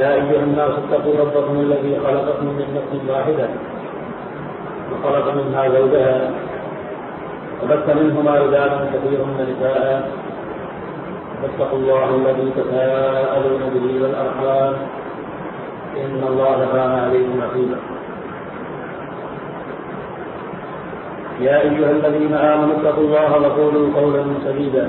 يا أيها الناس اتقوا ربكم الذي خلقكم من نفس واحدة وخلق منها زوجها وبث منهما رجالا كثيرا ونساء واتقوا الله الذي تساءلون به والأرحام. إن الله كان عليكم رقيبا. يا أيها الذين آمنوا اتقوا الله وقولوا قولا سديدا.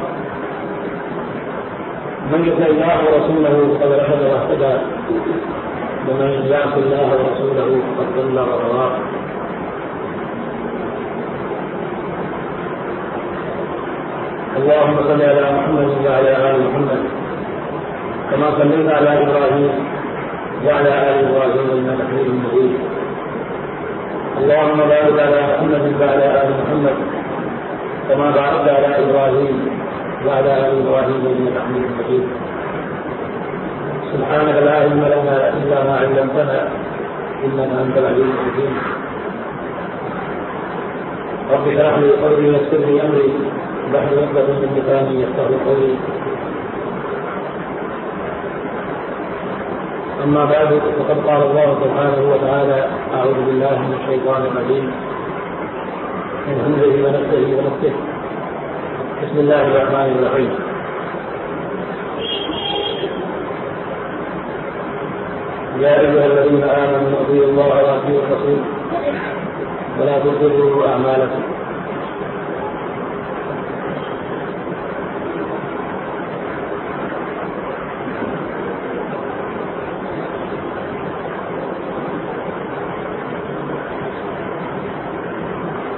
من يطع الله ورسوله فقد رشد واهتدى ومن يعص الله ورسوله فقد ضل وغوى اللهم صل على محمد وعلى آل محمد كما صليت على إبراهيم وعلى آل إبراهيم إنك حميد مجيد. اللهم بارك على محمد وعلى آل محمد كما باركت على إبراهيم وعلى آل إبراهيم إنك حميد مجيد. سبحانك لا علم لنا إلا ما علمتنا إنك أنت العليم الحكيم. رب اشرح لي صدري ويسر لي أمري. بحر عقدة من لساني يفقه قولي. أما بعد فقد قال الله سبحانه وتعالى أعوذ بالله من الشيطان الرجيم. من همزه ونفسه ونفسه. بسم الله الرحمن الرحيم. يا أيها الذين آمنوا أطيعوا الله وأطيعوا الرسول ولا تضروا أعمالكم.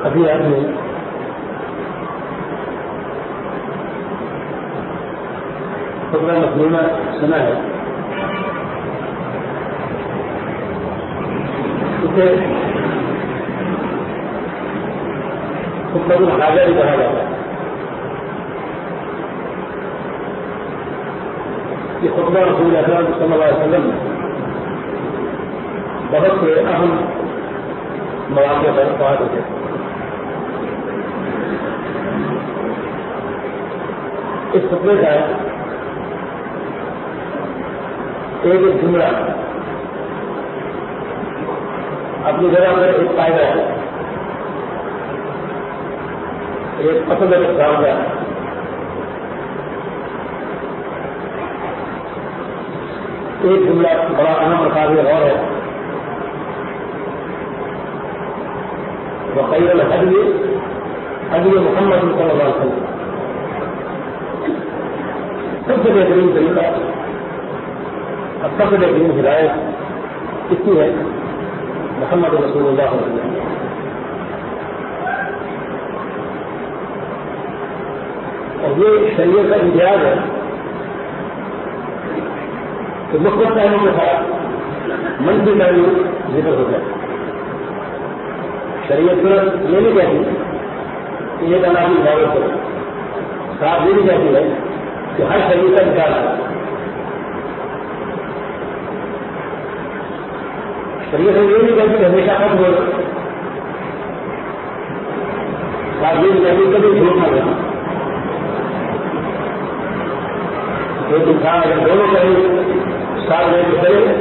ابھی آپ القرآن مفهومة سماعي تطلبون على ذلك وهذا في خطبة رسول الله صلى الله عليه وسلم ضبطت أهم مواقع طهارته استقبلتها ایک ایک جملہ۔ اپنی جگہ پر ایک فائدہ ہے۔ ایک پسند کام کا ایک جملہ بڑا اہم مقابلہ اور ہے۔ وقیر الحدی حدی محمد صلی اللہ علیہ وسلم۔ سب سے بہترین طریقہ۔ سب سے بہترین ہدایت اس کی ہے محمد رسول اللہ علیہ وسلم اور یہ شریعت کا امتیاز ہے کہ مثبت پہلو کے ساتھ منفی پہلو ذکر ہو جائے شریعت صرف یہ نہیں کہتی کہ یہ تعلق کی حفاظت کرو صاحب یہ نہیں کہتی ہے کہ ہر شریر کا نکال ہے شریعت یہ نہیں کہتی کہ ہمیشہ کم بول صاحب یہ نہیں کبھی جھوٹ نہ دینا ایک انسان اگر دونوں شریر ساتھ لے کے چلے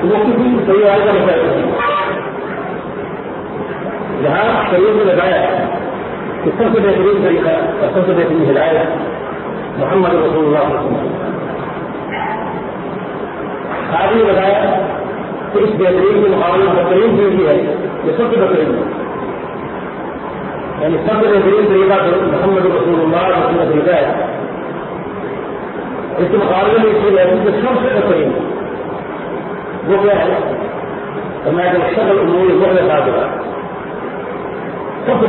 تو وہ کسی صحیح آئے کا مسئلہ نہیں جہاں شریر نے لگایا کہ سب سے بہترین طریقہ اور سب سے بہترین ہدایت محمد رسول اللہ علیہ وسلم خاص نے بتایا کہ اس بہترین کے مقابلے میں بہترین چیز یہ ہے یہ سب سے بہترین ہے یعنی سب سے بہترین طریقہ تو محمد رسول اللہ علیہ وسلم کا طریقہ ہے اس کے مقابلے میں اس لیے کہ سب سے بہترین وہ کیا ہے تو میں جو شکل امور وہ میں ساتھ دوں سب سے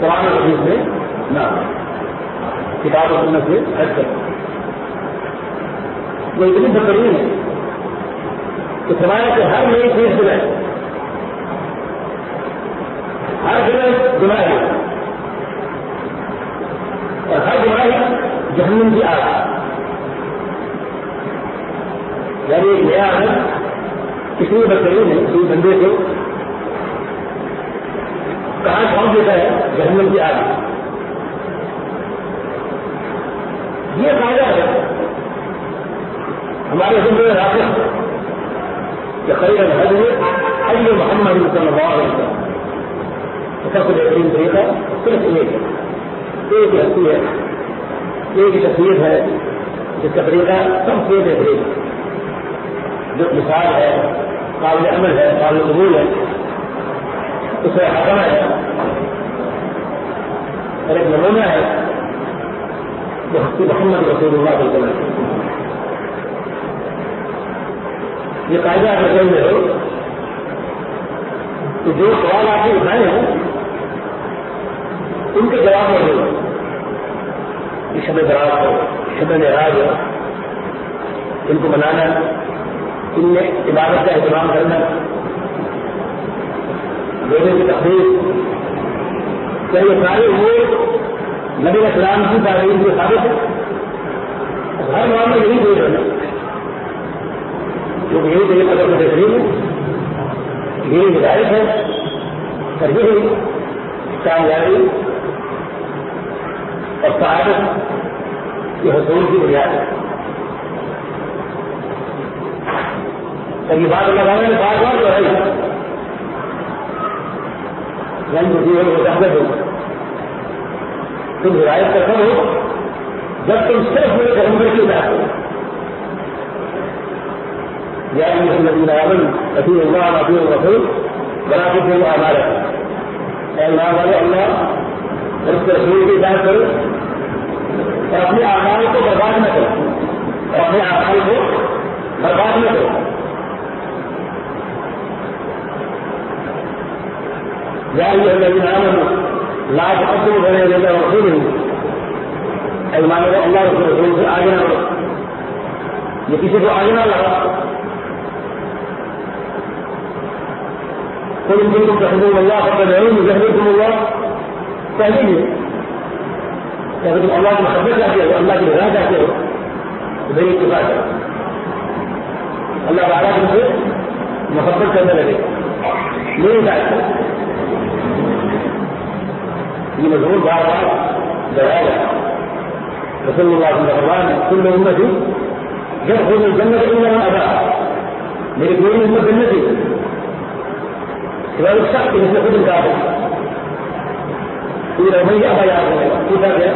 قرآن حدیث میں نہ کتاب و سنت سے ہٹ کر وہ اتنی بہترین ہے کہ فرمایا کہ ہر نئی چیز جو ہے ہر جگہ گناہ ہے۔ اور ہر گناہ جہنم کی آگ یعنی ایک نیا ہے کسی بہترین ہے، کسی بندے کو کہاں پہنچ دیتا ہے؟ جہنم کی آگ یہ فائدہ ہے۔ ہمارے زندگی راکت کہ خرید الحج ہے حج محمد صلی اللہ علیہ وسلم۔ سب سے بہترین طریقہ صرف ایک۔ ہے ایک ہستی ہے۔ ایک شخصیت ہے۔ جس کا طریقہ سب سے بہترین۔ جو مثال ہے، قابل عمل ہے، قابل قبول ہے۔ اس میں حکم ہے۔ اور ایک نمونہ ہے جو ہستی محمد رسول اللہ علیہ وسلم یہ قاعدہ اگر میں ہو تو جو سوال آپ نے اٹھائے ہیں ان کے جواب میں ہو کہ شب دراز ہو شب نراج ہو ان کو منانا ان میں عبادت کا اہتمام کرنا لوگوں کی کیا یہ سارے وہ نبی اسلام کی تعلیم کے ثابت ہے۔ ہر معاملے یہی دیکھ رہنا جو یہی طریقہ کا بہترین ہے یہی ہدایت ہے اور یہی کامیابی اور سعادت کے حصول کی بنیاد ہے۔ اور یہ بات لگانے میں بار بار جو ينزل فيه وتحدثه تنزل عليه تفهم جبت السلف من الغمر كده يا أيها الذين آمنوا أطيعوا الله واطيعوا الرسول ولا تبطلوا اعمالكم اعمال الله اس رسول کی بات کرو اور اپنے اعمال کو برباد نہ کرو اور اپنے اعمال کو برباد نہ کرو يا أيها الذين آمنوا لا تقدموا بين يدي رسوله أي ما نرى الله رسوله في آجنا يكسب آجنا الله. قل إن كنتم تحبون الله فاتبعوني يهديكم الله. تهديني لكن الله في محبته فيه والله في غاده فيه الله تعالى في محبته ليه تعالى؟ في مجهول بعض دلالة وصلى الله عليه وسلم. كل أمتي يدخل الجنة إلا ما أباه من الدين أمة النبي كذلك شخص مثل خدم كافر قيل من أبى يا رسول الله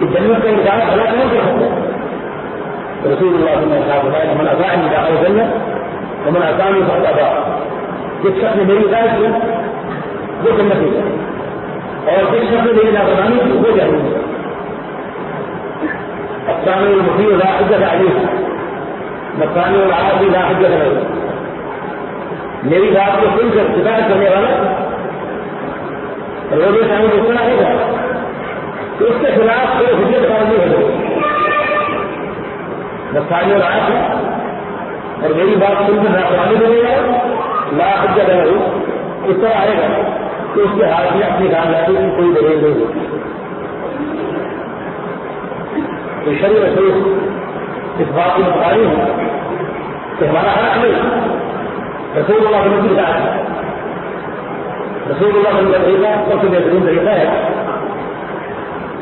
كيف الجنة كان تعالى فلا تنكر رسول الله صلى الله عليه وسلم من أطاعني دخل الجنة ومن أطاعني فقد أباه يتشق من ذلك ذو النتيجة اور جس شخص نے میری نافرمانی کی وہ جہنم ہے الثاني المطيع لا حجة عليه والثاني العاصي لا حجة میری بات کو سن کر شکایت کرنے والا روزے سامنے کو سنا ہے گا تو اس کے خلاف کوئی حجت قائم نہیں ہوگی نقصانی اور آج ہے۔ اور میری بات سن کر ناقوانی بنے گا۔ لا حجت ہے اس طرح آئے گا۔ تو اس کے ہاتھ میں اپنی کامیابی کی کوئی دلیل نہیں ہوگی تو شریف رسول اس بات کی مقاری ہے کہ ہمارا حق نہیں رسول اللہ علیہ وسلم کا رسول اللہ علیہ کا طریقہ سب سے بہترین طریقہ ہے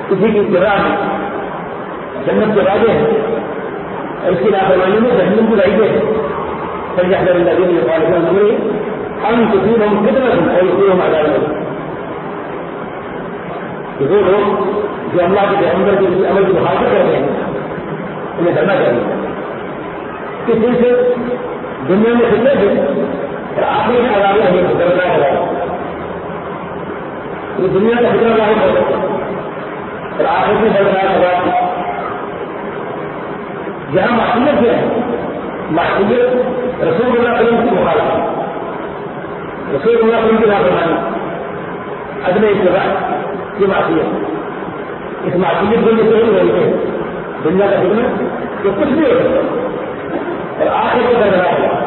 کسی کی ابتدا میں جنت کے وعدے ہیں اور اس کی لاپرواہی میں جہنم کی رائے ہیں سر أن تصيبهم فتنه أو يصيبهم على الاسلام يقول لهم في أملاك في أملاك في أملاك في كذا. اللي دمى كذا كثير في دنيا من خلاله العقل في الله من خلال الله الدنيا في خلال الله العقل من خلال في جاء محمد جاء محمد رسول في صلى الله عليه وسلم. وفي رواية يمكنها ثمانين أدنى يتبع في جماعتية بالنسبة للغيرين بالله تقدمه يقول آخر كده نراحل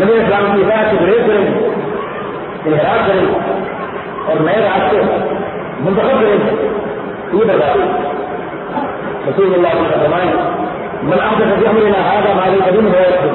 من يفعل في فاسد ويجرم ويعاقل من يبعث متقبل يبقى رسول الله صلى الله عليه وسلم من احدث في امرنا هذا ما ليس منه هو يكفر.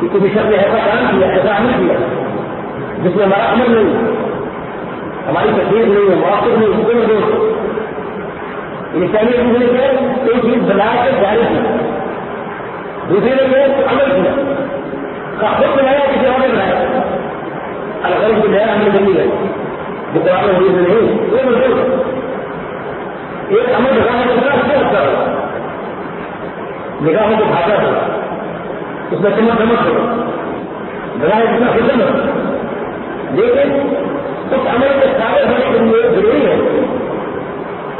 کہ کسی شخص نے ایسا کام کیا، ایسا عمل کیا، جس میں ہمارا عمل نہیں، ہماری تصویر نہیں ہے موقع نہیں حکم نہیں یہ پہلے چیز نے کیا کوئی چیز بنا کے جاری کی۔ دوسرے نے کیا عمل کیا۔ خود بنایا، کسی اور نے بنایا۔ الگ کی نیا عمل نہیں ہے، جو قرآن حدیث میں نہیں، وہ مزدور ایک عمل بنانا کتنا اچھا ہوتا ہے۔ نگاہوں کو بھاگا ہوگا اس میں چمک چمک ہوگا بنایا کتنا حسن لیکن اس عمل کے سارے ہونے کے لیے ضروری ہے۔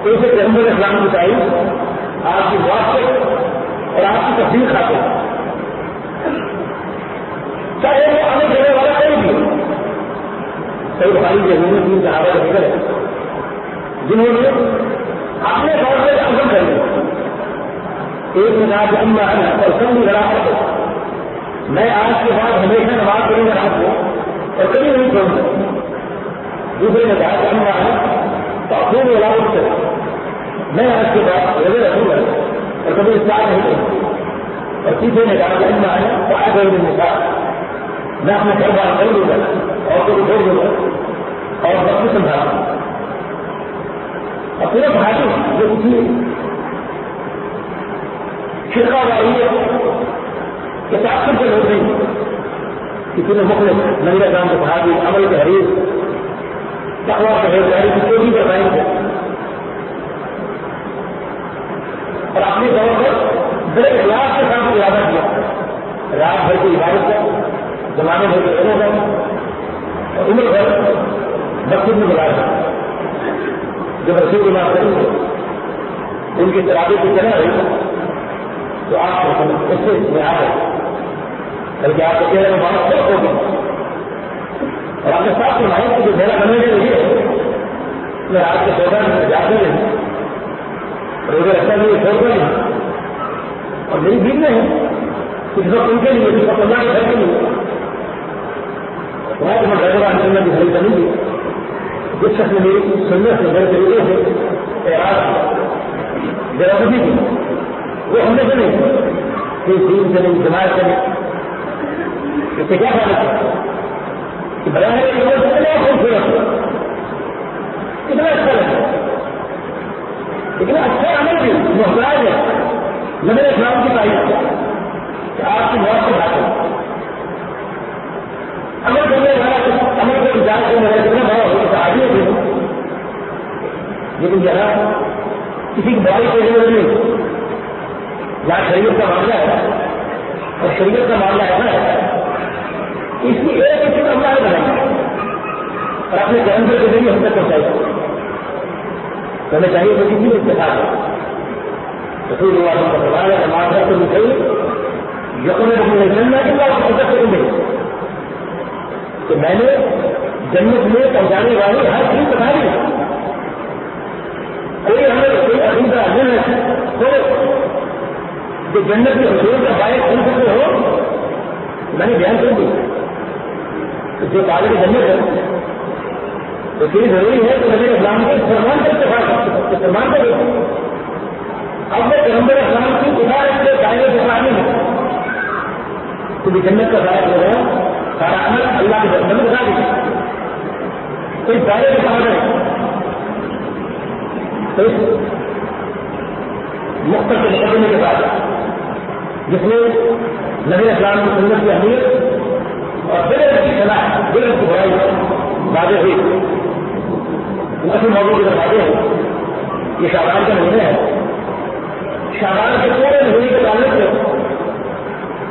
کہ اسے پیغمبر اسلام کی تعریف، آپ کی واقع اور آپ کی تصویر کھاتے ہیں چاہے وہ عمل کرنے والا کوئی بھی کئی بھائی زمین تین صحابہ رہ گئے جنہوں نے اپنے طور پہ عمل کر لیا۔ ایک نے کہا کہ ہم اور سب بھی لڑا میں آج کے بعد ہمیشہ نماز کروں گا رات کو اور کبھی نہیں چھوڑوں گا دوسرے نے کہا کہ ہم آئے تو اپنے میں علاوہ سے میں آج کے بعد روزے رکھوں گا اور کبھی اسلام نہیں کروں اور تیسرے نے کہا کہ ہم آئے تو آئے گئے نے کہا میں اپنے گھر بار کر دوں گا اور کو چھوڑ دوں گا اور وقت سمجھا اور پورے بھائی جو کسی فرقہ لوگ نہیں کسی نے مختلف نگر کام کو کہا کہ عمل کے حریف تقوا کے حیثاری یعنی کی چوری بتائیں گے اور اپنے طور پر بڑے اخلاق کے ساتھ ارادہ کیا۔ رات بھر کی عبادت کا، زمانے بھر کے لوگوں کا، اور عمر بھر مسجد میں بلایا جب رسول اللہ کریں گے ان کی ترابی کی چلا رہی، تو آپ اس سے میں آ گئے بلکہ آپ کو چہرے میں بہت خوش ہو گئی اور آپ نے ساتھ سنائی کہ جو میرا بننے کے لیے میں آپ کے سودا میں جاتے رہی اور مجھے اچھا نہیں چھوڑ نہیں اور میری بھیڑ میں ہے کچھ وقت ان کے لیے کچھ وقت اللہ کے گھر کے لیے، میں تمہیں ڈرائیور انٹرنیٹ کی خرید کروں گی۔ جس شخص نے میری سننے سے بڑے طریقے سے اعراض ذرا بھی تھی وہ ہم نے سے نہیں۔ کوئی دین سے نہیں، جماعت سے نہیں۔ اس سے کیا فائدہ تھا کہ بنانے کتنا خوبصورت کتنا اچھا لگتا لیکن اچھا عمل بھی محتاج ہے۔ نبی اسلام کی تعریف کہ آپ کی موت سے۔ بات عمل کرنے والا عمل کو انجام کرنے والا کتنا بڑا ہو ہوگا آدمی ہے لیکن ذرا کسی کی بڑائی کی ضرورت نہیں یا شریعت کا معاملہ ہے اور شریعت کا معاملہ ایسا ہے اس کی ایک ایک اللہ بنانا اور اپنے جنم کے ذریعے ہم تک پہنچائی تو ہمیں چاہیے کہ کسی بھی اتفاق رسول اللہ کا سوال ہے ہمارا تو مجھے یقین رکھنے جنم کے بعد حضرت کریں گے کہ میں نے جنت میں پہنچانے والی ہر چیز بتا دی کوئی ہمیں کوئی عقیدہ نہیں ہے تو جو جنت کے حضور کا باعث بن سکتے ہو میں نے بیان کر دی۔ جو طالب جنت ہے تو پھر ضروری ہے کہ نبی اسلام کے فرمان کا اتفاق فرمان کا دیکھو اب میں پیغمبر اسلام کی ادارت کے دائرے سے پانی ہے تو بھی جنت کا باعث ہو رہا سارا عمل اللہ کے بندے بتا دیجیے کوئی دائرے کے باہر ہے تو اس مختلف مقدمے کے بعد، جس میں نبی اسلام کی سنت کی اہمیت ربنا يديك سماح ربنا يديك قريب بعدها إيه وقت الموضوع كده بعدها يا شعبان كان هناك شعبان كان هناك هناك تعلق له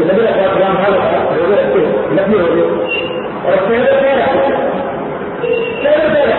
الذين يقولون هذا يقولون السير نحن يقولون السير سارع سير سارع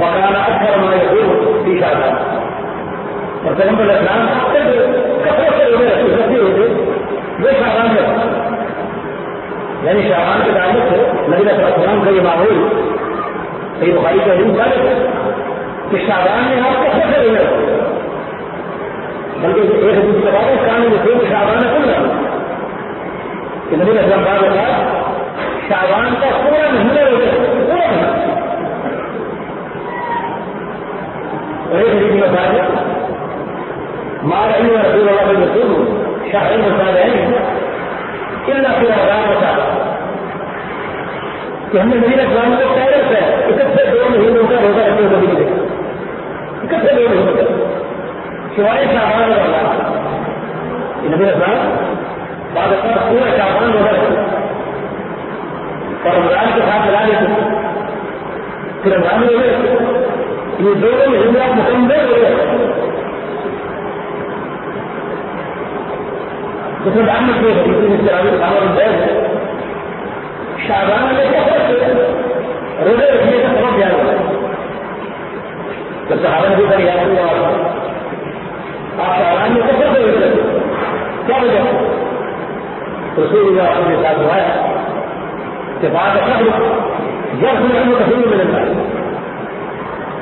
وكان اور پیغمبر اسلام سے ہوتے وہ شاہان میں یعنی شاہان کے تعلق سے نبی علیہ السلام کا یہ معمول یہ بخاری کا علم ثابت ہے کہ شاہان میں آپ کپڑے سے روزے بلکہ ایک حدیث کے بعد کام میں کہ شاہان کھل رہا کہ نبی علیہ السلام بات شاہان کا پورا مہینے روزے پورا مہینہ۔ ويجري بمساجد ما رأينا رسول الله صلى الله عليه وسلم شهر المساجدين إلا في رمضان وشهر کہ ہم نے نبی اسلام کو پہلے سے اکٹھے دو مہینوں کا روزہ رکھنے کو بھی نہیں دیکھا اکٹھے دو مہینوں کا۔ سوائے شاہبان اور اللہ نبی اسلام بعد اپنا پورا شاہبان روزہ رکھتے اور رمضان کے ساتھ ملا لیتے۔ پھر رمضان میں یہ دونوں مہینے آپ مکمل ہو يقول عمك كيف يقول التراويح عمر الباب شعبان ليس فرق ربيع ليس فرق يا رب فالصحابة يقول يا الله. شعبان ليس فرق يا كم رسول الله صلى الله عليه وسلم. استطاعت شهره عنه كثير من الناس.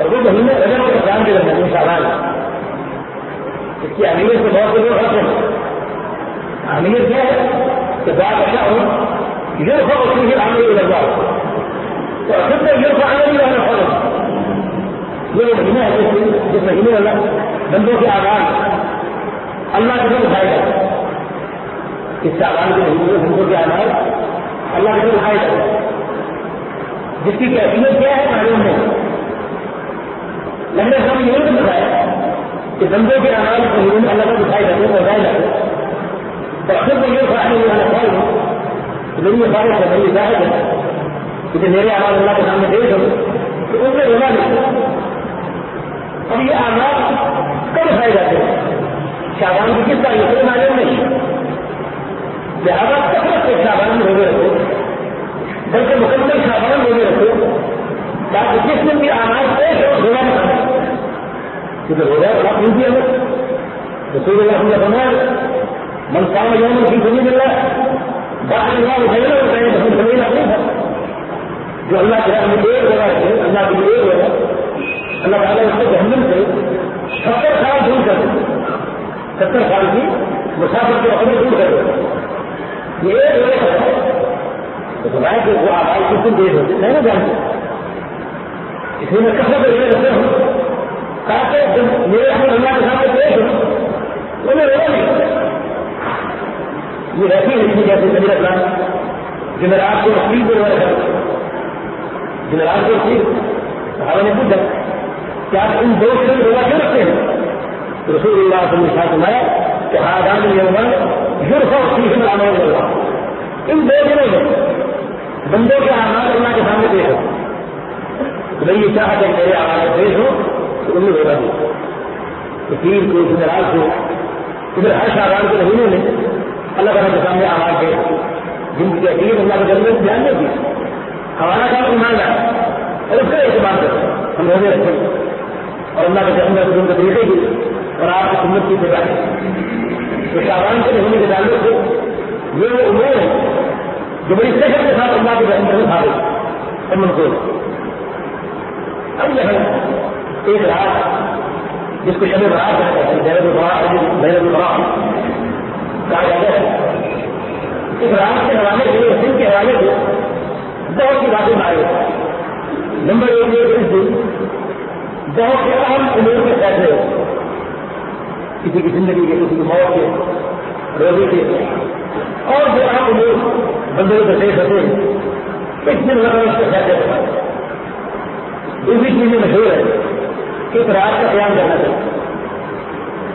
الرجل هنا لم يكن عندي لما يكون شعبان في عملية الواقع دول رقم عملية ذات تبعات حقهم يرفع فيه العملية إلى الله وأخذنا يرفع عملية إلى الحرم يوم هنا جسم هنا لا من دون في أعمال الله تكون حيدا استعمال من دون في أعمال الله تكون حيدا جسم كافية جاهد معلومة میں لمبے سمے یہ بتایا کہ بندوں کے آناج مہینے میں اللہ کو دکھائے جاتے ہیں بتائے جاتے تو اکثر میں یہ فائدہ نہیں آنا چاہیے میری یہ بات ہے میری ظاہر ہے کیونکہ میرے آواز اللہ کے سامنے دیکھ ہو تو ان میں رونا نہیں۔ اب یہ آناج کب اٹھائے جاتے ہیں شاہبان کی کس طرح یہ معلوم نہیں۔ لہٰذا کثرت سے شابان میں ہوئے رکھو بلکہ مکمل شابان ہوئے رکھو تاکہ جس دن بھی آناج پیش ہو روزہ إذا الولاء والعقل يجي أمر رسول الله يا الله من صام يوما في سبيل الله بعد الله خيرا وكان في سبيل خيرا جو يا کے ہم دے رہا ہے اللہ کے دے رہا اللہ تعالیٰ اس کو جہنم سے ستر سال دور کر ستر سال کی مسافر في عمر دور كده دے یہ ایک وجہ ہے تو سنائے کہ وہ آبائی يا جماعة. دیر ہوتی ہے نا جانتے اس تاکہ جب میرے اپنے اللہ کے سامنے پیش ہوں تو میں رونا نہیں یہ رہتی ہے جیسے نبی اسلام جمعرات کو اپیل کو رونا کرتے جمعرات کو اپیل صحابہ نے پوچھا، کیا آپ ان دو سے روزہ کیوں رکھتے ہیں رسول اللہ صلی اللہ علیہ وسلم کہ آدان یہ یورفا سیکھ میں آنا ہوگا ان دو دنوں میں بندوں کے آناج اللہ کے سامنے پیش ہو۔ تو میں یہ چاہا کہ میرے آواز پیش ہو تو انہیں ہوگا نہیں تو تین کو اس جمعرات کو ادھر ہر شاہبان کے مہینے میں اللہ تعالیٰ کے سامنے آواز پیش جن کی حقیقت اللہ کے جنگل دھیان نہیں دی ہمارا کام ایمان لایا اور اس کا اعتماد کرتے ہم روزے رکھیں۔ اور اللہ کے جنگل ان کو دیکھے گی۔ اور آپ کی سنت کی جگہ تو شاہبان کے مہینے کے تعلق سے یہ وہ امور ہے جو بڑی صحت کے ساتھ اللہ کے رحم سے ثابت۔ اور منظور۔ اب یہ ہے ایک رات جس کو شب رات کہتے ہیں بیر البراہ بیر البراہ۔ کہا جاتا ہے، اس رات کے حوالے سے، اس دن کے حوالے سے بہت سی باتیں آئے نمبر ایک یہ اس دن بہت سے اہم امور کے فیصلے کسی کی زندگی کے، کسی کی موت کے روزی کے۔ اور جو اہم امور بندے کے دیش ہوتے ہیں، اس دن لگا اس کے فیصلے دوسری چیز میں مشہور ہے ایک رات کا قیام کرنا چاہیے۔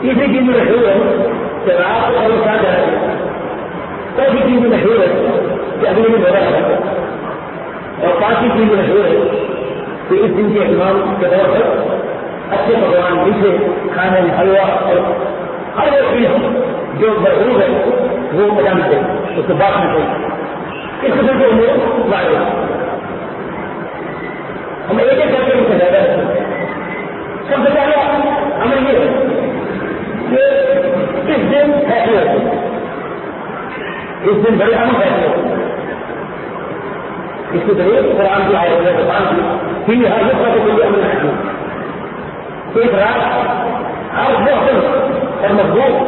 تیسری چیز میں مشہور ہے کہ رات کو اور کیا جانا چاہیے۔ چوتھی چیز میں مشہور ہے کہ اگلے دن ہوگا اور پانچویں چیز میں مشہور ہے کہ اس دن کے اہتمام کے طور پر اچھے پکوان، میٹھے کھانے میں حلوا اور ہر وہ چیز جو مشہور ہے وہ بجانا چاہیے، اس کو بات بانٹنا چاہیے۔ اس قسم کے ہمیں لائے ہم ایک ایک کر کے ان سے زیادہ سب سے پہلے ہمیں یہ ہے کہ اس دن فیصلے ہوتے اس دن بڑے اہم فیصلے اس کے ذریعے قرآن کی آئے ہوئے قرآن کی۔ پھر ہر لوگ کو کوئی عمل نہیں ایک رات ہر محسن اور مضبوط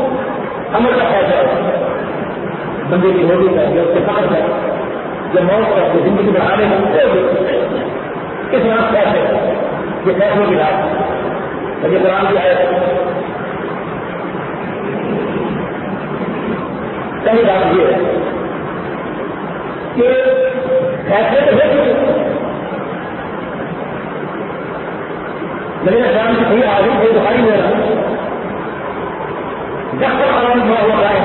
عمل کا فائدہ ہے۔ بندے کی ہوگی کا جو اس سے فخر ہے، جو موت کا جو زندگی بڑھانے کا اس رات کیسے یہ فیصلوں کی رات۔ اور یہ قرآن کی آئے پہلی بات یہ ہے لمن الشام هي عظيم في البخاري ولا دخل حرام ما هو قائم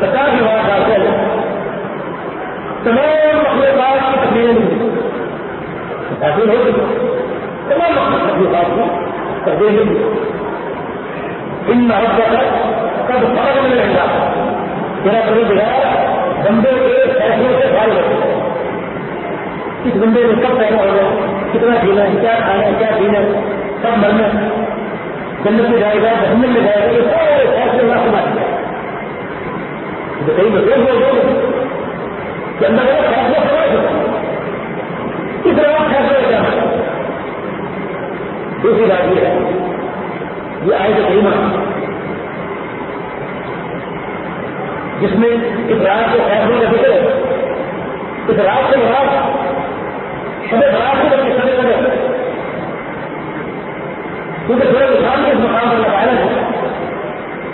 پچاس ہزار سال سے تمام مخلوقات کی تقریریں ملی حاصل ہو گئی۔ تمام اپنی بات کو کر ان محبت کا کب فرق میں رہے گا تیرا کبھی بغیر بندے کے فیصلوں سے بھائی ہوتے اس بندے میں کب پیدا ہو ہوگا کتنا جینا ہے، کیا کھانا ہے، کیا پینا ہے؟ کب مرنا ہے جنت میں جائے گا، جہنم میں جائے گا، یہ سارے فیصلے نہ سمجھ جائے تو کئی بچے ہوئے کہ اندر فیصلہ سمجھ اس طرح فیصلہ دوسری بات یہ ہے، یہ آئے تو کریمہ جس میں اس رات کے فیصلوں کا ذکر ہے۔ اس رات کے بعد شب رات کے کیونکہ تھوڑے کسان کے اس مقام پر لگایا ہے،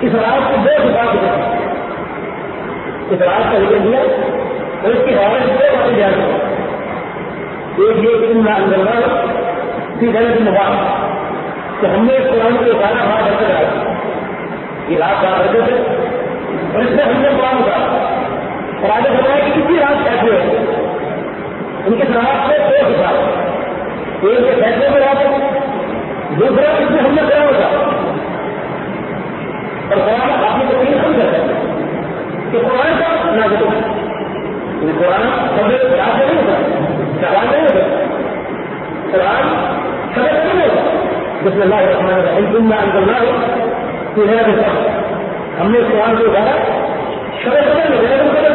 اس رات کو دو کتاب ذکر اس کا ذکر دیا اور اس کی حوالے سے دو باتیں جائیں ایک یہ کہ ان اندر کی غلط مباح کہ ہم نے اس قرآن کو اتارا بار بڑھ کر یہ رات بار رکھے تھے اور اس میں ہم نے قرآن اتارا اور آگے بتایا کہ کسی رات کیسے ہے ان کے سراج سے دو کتاب ایک کے فیصلے میں رات دوسرا اس میں ہم نے قرآن اتارا اور قرآن القرآن ناظرون القرآن. قبل تعبدون تعبدون القرآن فبدون بسم الله الرحمن الرحيم. إنا أنزلناه في هذا الشهر أما القرآن في هذا؟ شبه بدل بدل بدل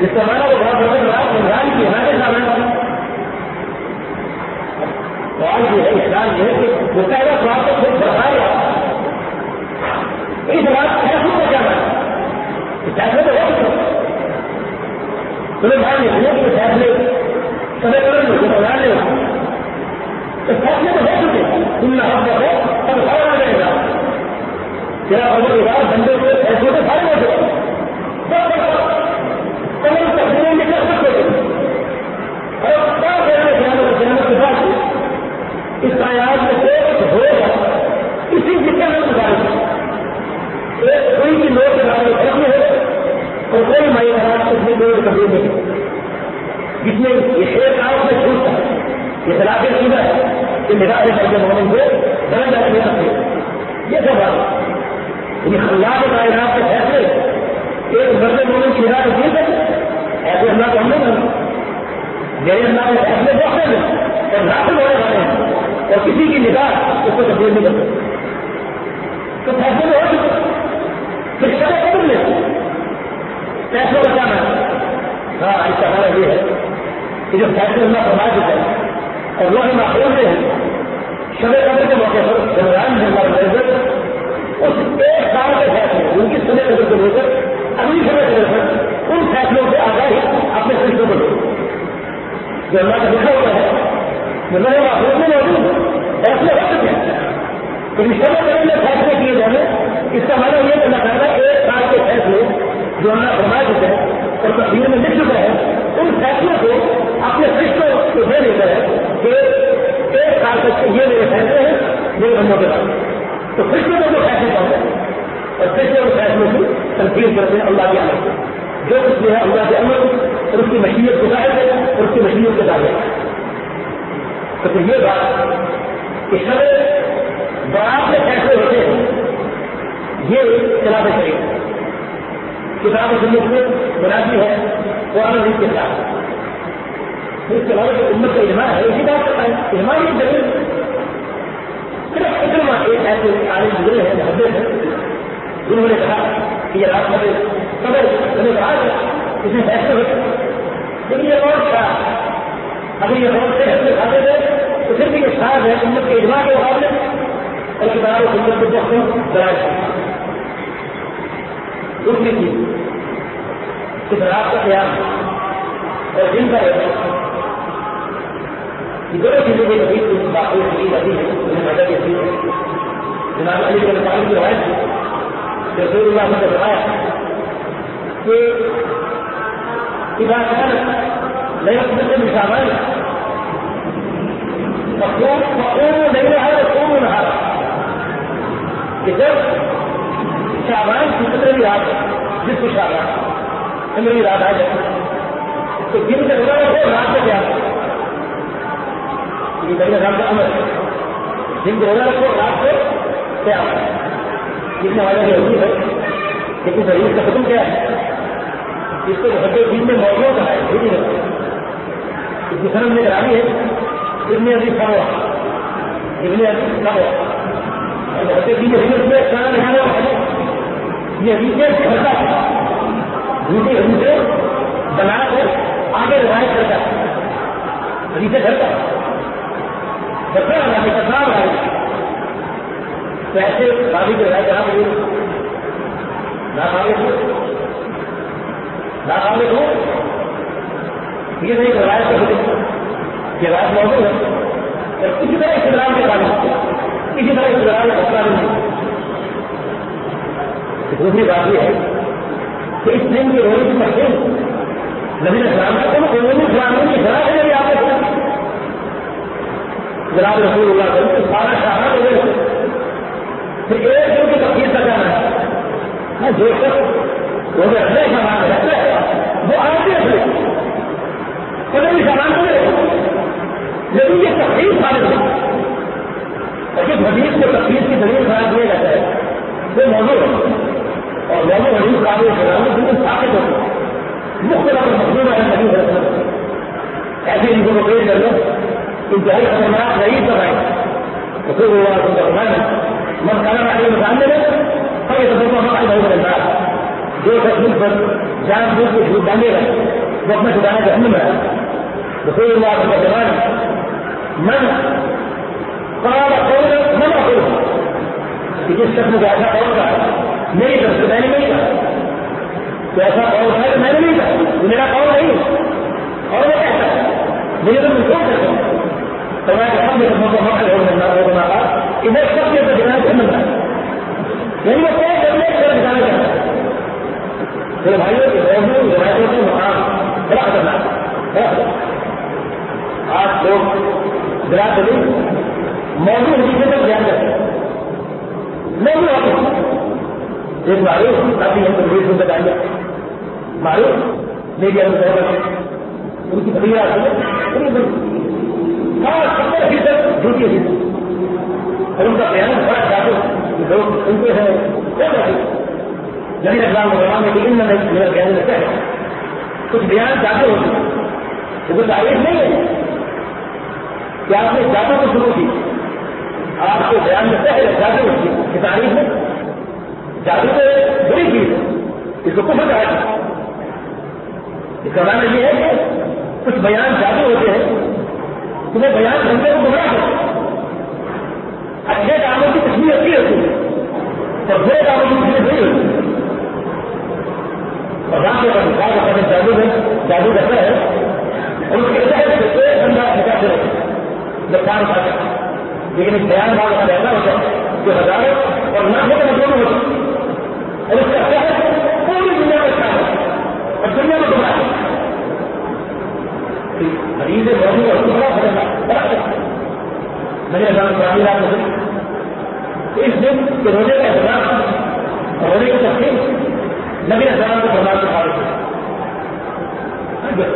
ان اس کا مانا وہ بہت بڑا رمضان کی ہمارے سامنے سوال یہ ہے اسلام یہ ہے کہ وہ پہلا سوال تو خود بڑھائے اس بات فیصلوں کا کیا بات فیصلے تو ہو تمہیں بھائی نہیں کہ فیصلے سبھی کریں گے بنا لے تو فیصلے تو ہو چکے تم نے ہم دیکھو تب سارا رہے گا۔ تیرا خبر بندے کے فیصلے تو سارے ہو چکے تمام تقریباً میں کر سکتے اور کیا کرنے کے بعد کے بعد اس آیات میں ایک ہوگا اسی ذکر میں گزارش ایک کوئی بھی لوگ کے بارے میں فرق نہیں ہوگا اور کوئی مائی خراب اس میں نہیں جس میں یہ شیر کا اس میں چھوٹ ہے، یہ خلاف سیدھا ہے کہ نگاہ کر کے مومن کو درج دے سکتے یہ سب بات۔ یعنی اللہ کے کائنات کے فیصلے، ایک مرد مومن کی نگاہ دے سکتے ایسے اللہ کو ہم نہیں بنتے میرے اللہ کے فیصلے بہت ہیں، اور رات ہونے والے ہیں، اور کسی کی نگاہ اس کو تبدیل نہیں کر سکتے۔ تو فیصلے ہو چکے۔ پھر سب قدم لے؟ فیصلہ بچانا ہاں اس کا حال یہ ہے کہ جو فیصلے اللہ فرما دیتا ہے اور لوگ محفوظ میں ہیں، شب قدر کے موقع پر جنران میں ہمارا اس ایک سال کے فیصلے، ان کی سمے قدر کو لے کر اگلی سمے قدر پر ان فیصلوں سے آگاہی اپنے فیصلوں کو لے جو اللہ کا لکھا ہوا ہے جنرل محفوظ میں موجود فیصلے ہو چکے ہیں۔ لیکن شب قدر میں فیصلے کیے جانے، اس کا مطلب یہ کرنا چاہتا ہے ایک سال کے فیصلے جو اللہ فرما چکے ہیں اور تصویر میں لکھ چکا ہے ان فیصلوں کو اپنے فرشتوں کو دے دیتا ہے کہ ایک سال تک یہ میرے فیصلے ہیں، میرے بندوں کے تو فرشتوں کو جو فیصلے پہنچے ہیں، اور فرشتے ان فیصلوں کی تنقید کرتے ہیں اللہ کے عمل سے جو کچھ ہے اللہ کے عمل اور اس کی مشیت کو ظاہر ہے، اور اس کی مشیت کے ظاہر ہے۔ تو پھر یہ بات کہ سب بڑا سے فیصلے ہوتے ہیں، یہ خلاف شریف کتاب سنت میں منافی ہے، قرآن حدیث کے ساتھ اس کے بعد جو امت کا اجماع ہے، اسی بات کا اجماع کی دلیل۔ صرف اکرما ایک ایسے عالم گزرے ہیں محبت ہیں۔ جنہوں نے کہا کہ یہ رات میں قبر ہمیں کہا ہے اس میں فیصلے ہوتے لیکن یہ اور تھا اگر یہ بہت سے حصے کھاتے تھے تو پھر بھی یہ خاص ہے، امت کے اجماع کے مقابلے۔ اور کتاب سنت کو بہت درائے يمكن دي استدراك وقيام الجنب لدرجة الذي يريد المعقول إلى به من مدد فيه لما نقلت من تعليم العلم رسول الله مدى الآية إذا كانت لا يقبل من شعبان مقوم مقوم ليلة هذا قوم نهار كتاب شابان کی پندرہویں رات جس کو شابان پندرہویں رات آ جائے۔ تو دن سے روزہ رکھو رات میں کیا یہ بڑے رام کا عمل دن کو روزہ رکھو رات سے کیا جس میں ہمارا ضروری ہے لیکن شریر کا حکم کیا ہے؟ اس کو ہر دن میں موجود ہے، یہ نہیں ہے اس کی سرم میں کرانی ہے۔ اتنے ابھی کھڑا اتنے ابھی کھڑا اور ہر دن میں کھانا نکالنا ہے۔ یہ ریسرچ کرتا ہے۔ دوسری ہم بنا کر آگے روایت کرتا ہے۔ ریسرچ کرتا ہے کرتا ہے ہمیں کرتا ہے تو ایسے شادی کی روایت کرا مجھے نہ ہو نہ ہو یہ نہیں روایت کر یہ رات موجود ہے۔ کسی طرح استعمال کے بارے کسی طرح استعمال کا خطرہ نہیں دوسری بات یہ ہے کہ اس دن کی روز پڑھتے نبی اسلام کا تو عمومی اسلام کی ذرا سے بھی آپ جناب رسول اللہ کریں سارا شاہ ہو گئے۔ پھر ایک دن کی تفصیل کا جانا ہے جو شخص وہ جو اپنے سامان رہتا ہے، وہ آتے ہیں۔ کوئی بھی سامان کو لیکن یہ تقریب خارج ہے۔ اور جس حدیث کو تقریب کی دلیل خراب کیا جاتا ہے، وہ موضوع ہے۔ لأنه يبقى عليه كلامه في التعقيد مختلف المقدمة عن النبي صلى الله عليه وسلم هذه الجمهورية لله انتهيت سماعات غريب سبعين يقول الله عز وجل من كلام عليه متعمدا فليتبرأ مقعده من النار جوزك مجبر جان مجبر بالدميرة وقمت بها جهنمها يقول الله عز وجل من قال قولا من أقوله يجي الشك مجاهدة وقعت ایسا قول کا میری طرف سے میں نے نہیں کہا یعنی تو ایسا قول ہے میں نے نہیں کہا میرا قول نہیں اور وہ کہتا ہے، مجھے تو کیوں کرتا ہوں تو میں سب میں سب کو مقصد ہو جانا ہو بنا کہ میں سب کے دکھانا چاہتا ہوں۔ یعنی وہ کوئی کرنے سے دکھانا چاہتا میرے بھائیوں کے موضوع روایتوں کے مقام بڑا خطرناک بڑا آج لوگ گرا چلی موضوع حقیقت پر دھیان رکھتے موضوع حقیقت ایک بار کافی ہم تجویز میں بتائیے معروف؟ میڈیا میں اچھا ان کی بڑی آتی ہے۔ ہاں، ستر فیصد جھوٹی ہے۔ اور ان کا بیان بڑا جاتے لوگ ان کے ہیں۔ اچھا نبی یعنی اسلام مسلمان میں لیکن میں میرا بیان میں ہے۔ کچھ بیان جاتے ہوتے ہیں۔ وہ تعریف نہیں ہے۔ کہ آپ نے جادو کو شروع کی۔ آپ کے بیان میں پہلے جادو کی تعریف ہے۔ جادو تو بری چیز ہے۔ اس کو کفر کہا جاتا اس کا معنی یہ ہے کہ کچھ بیان جادو ہوتے ہیں، تمہیں بیان بندے کو گمراہ کرتے اچھے کاموں کی تصویر اچھی ہوتی ہے اور برے کاموں کی تصویر نہیں ہوتی اور رام کے بعد اپنے جادو میں جادو کرتا ہے۔ اور اس کے تحت ایک بندہ بچا سے جب کام کھاتا ہے۔ لیکن ایک بیان بات کا ایسا ہوتا ہے جو ہزاروں اور نہ ہو تو مطلب ہوتا اور الاستخدام كل البرنامج هذا البرنامج واحد في مدينة الرمية والكبرى هذا واحد من البرنامج الرمية لا تزيد اسم ترونيك البرنامج ترونيك التخفيف نبي البرنامج البرنامج الخارجي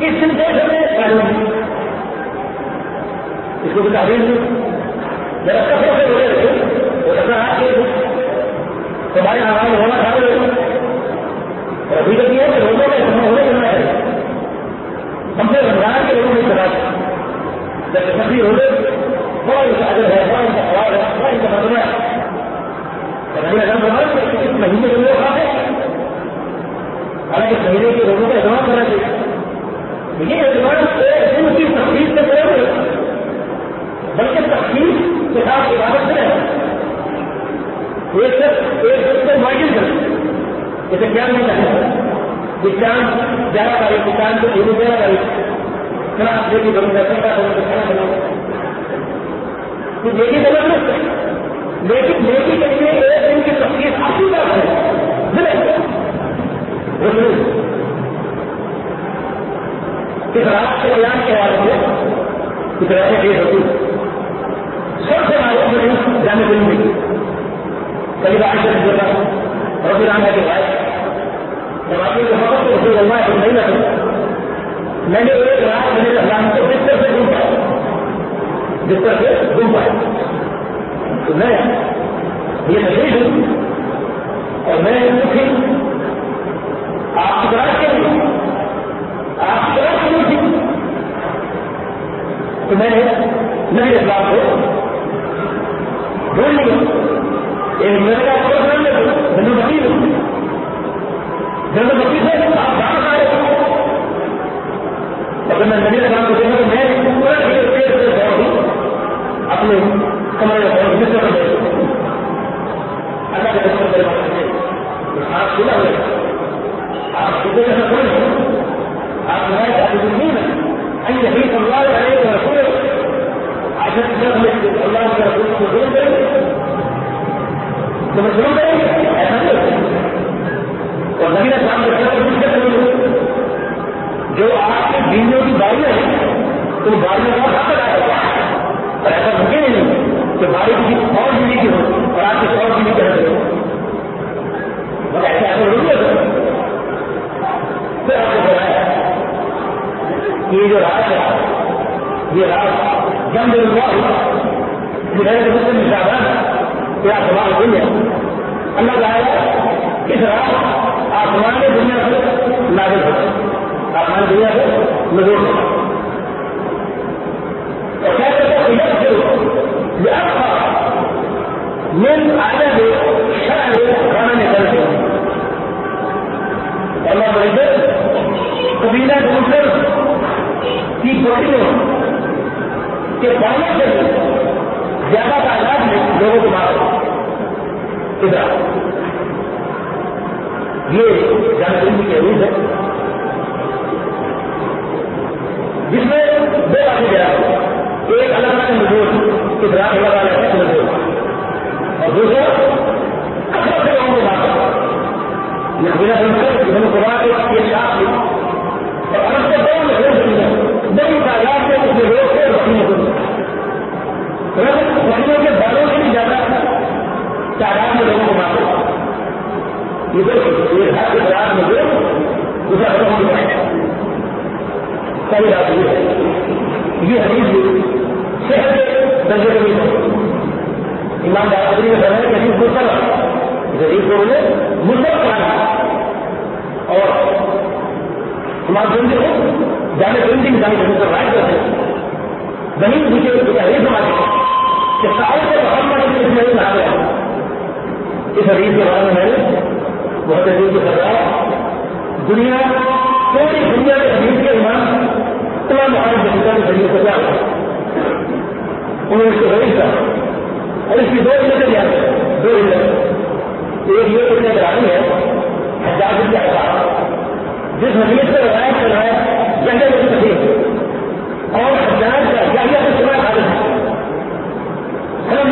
اس مہینے میں آمان اس کو بھی تعلیم ذرا کپڑوں سے روزے رکھے وہ سکتا ہے تمہارے آواز ہونا کھا رہے اور ابھی تک یہ ہے کہ روزوں میں ہونے کرنا ہے ہم سے رمضان کے لوگوں میں چلا تقریر ہو گئے بڑا ان کا اجر ہے، بڑا ان کا سوال ہے۔ بڑا ان کا مطلب ہے اس مہینے کے لوگ کھاتے حالانکہ مہینے کے لوگوں کا اہتمام کرنا چاہیے۔ یہ اعتماد ان کی تفصیل سے کرے بلکہ تفصیل کے ساتھ عبادت سے ایک شخص ایک شخص کو مارکیٹ کرے اسے کیا نہیں کرنا وجان گیارہ تاریخ وجان کو گیارہ تاریخ آپ دیکھیے بنوں کا کھانا بناؤ تو دیکھی غلط نہیں لیکن دیکھی کے لیے ایک دن کی تفصیل آپ کی طرف ہے اس رات کے بیان کے حوالے سے کچھ راتیں ڈیٹ ہوتی سب سے معلوم نہیں جانے کے لیے کبھی رات سے دیتا اور پھر آنے کے بعد جب آپ کے وقت تو اسے لمبا ہے نہیں لگتا میں نے ایک رات میں نے اللہ کو بستر سے گھوم پایا بستر سے گھوم پایا تو میں نے نبی اسلام کو ڈھونڈ لیا۔ ایک میرے کا پروگرام میں جنرل وکیل۔ جنرل وکیل سے آپ جان پا رہے اگر میں نبی اسلام کو دیکھا تو میں اپنے کمرے میں مصر میں اللہ کے دفتر آپ کھلا ہوئے آپ کتنے جیسا تھوڑے آپ آپ کی نہیں ہے این حدیث اللہ علیہ و رسول آج اللہ کے رسول کو ضرور کریں گے تو میں ضرور کریں گے ایسا نہیں ہوتا اور نبی کریں جو آپ بیویوں کی تو باریوں کا حق ادا ہے اور ایسا ممکن نہیں کہ باری کسی اور بیوی کی ہو اور آپ اور بیوی کے رکھے ہو مگر ایسا ایسا نہیں ہوتا پھر آپ کو بتایا یہ جو رات ہے، یہ رات جنب الله في ليله مسلم شعبان في أعتبار الدنيا. أما تعالى كسرى أعتبار الدنيا لا بالفطر أعتبار الدنيا نزول وكان الشيخ يذكر باكثر من عدد شعر زمن ذلك الله عز وجل قبيلات مسلمه في كل يوم بکریوں کے پانے سے زیادہ تعداد میں لوگوں کو مارا ادھر۔ یہ جانکاری کی روز ہے۔ جس میں دو باتیں گیا ایک الگ الگ مزدور ادراک اللہ تعالیٰ ہے مزدور اور دوسرا اکثر سے لوگوں کو بات یہ بنا سمجھ کر دوسرا ختم ہو جائے صحیح بات یہ ہے۔ یہ حدیث صحت درجے امام نے کہ حدیث مسلم کو کہا اور ہمارے بندے ہو جانے بندی جانے کے اندر رائے کرتے ہیں۔ مجھے حدیث کہ سال سے محمد اس میں گیا اس حدیث کے بارے میں بہت عزیز کی سرکار دنیا کے حدیث کے ایمان تمام محمد جنتا کے ذریعے سے کیا انہوں نے اس کو حدیث کہا اور اس کی دو علتیں یاد ہیں دو علت ایک یہ کتنے کرانی ہے حجاز کیا جس نبیت سے روایت کر رہا ہے جنگل میں صحیح اور حجاز کا جاہیہ سے سنا حاضر ہے ہم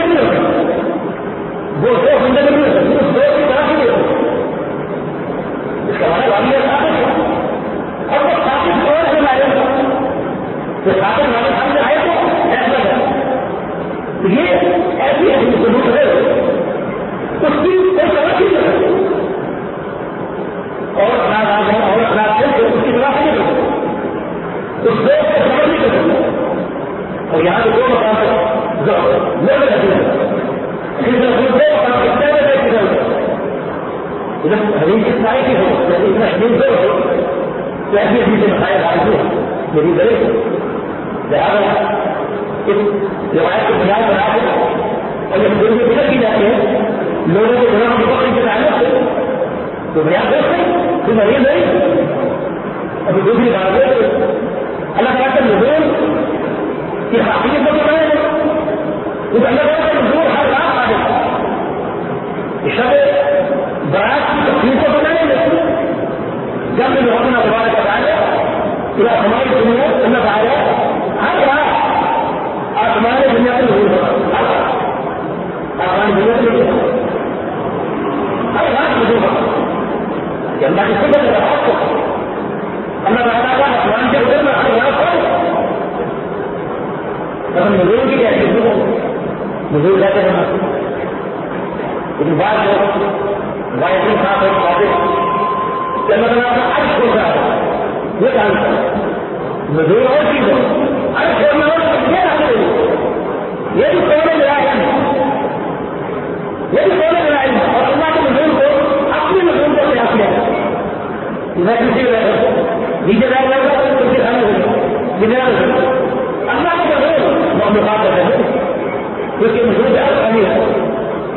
اس کے نظور خالی ہے۔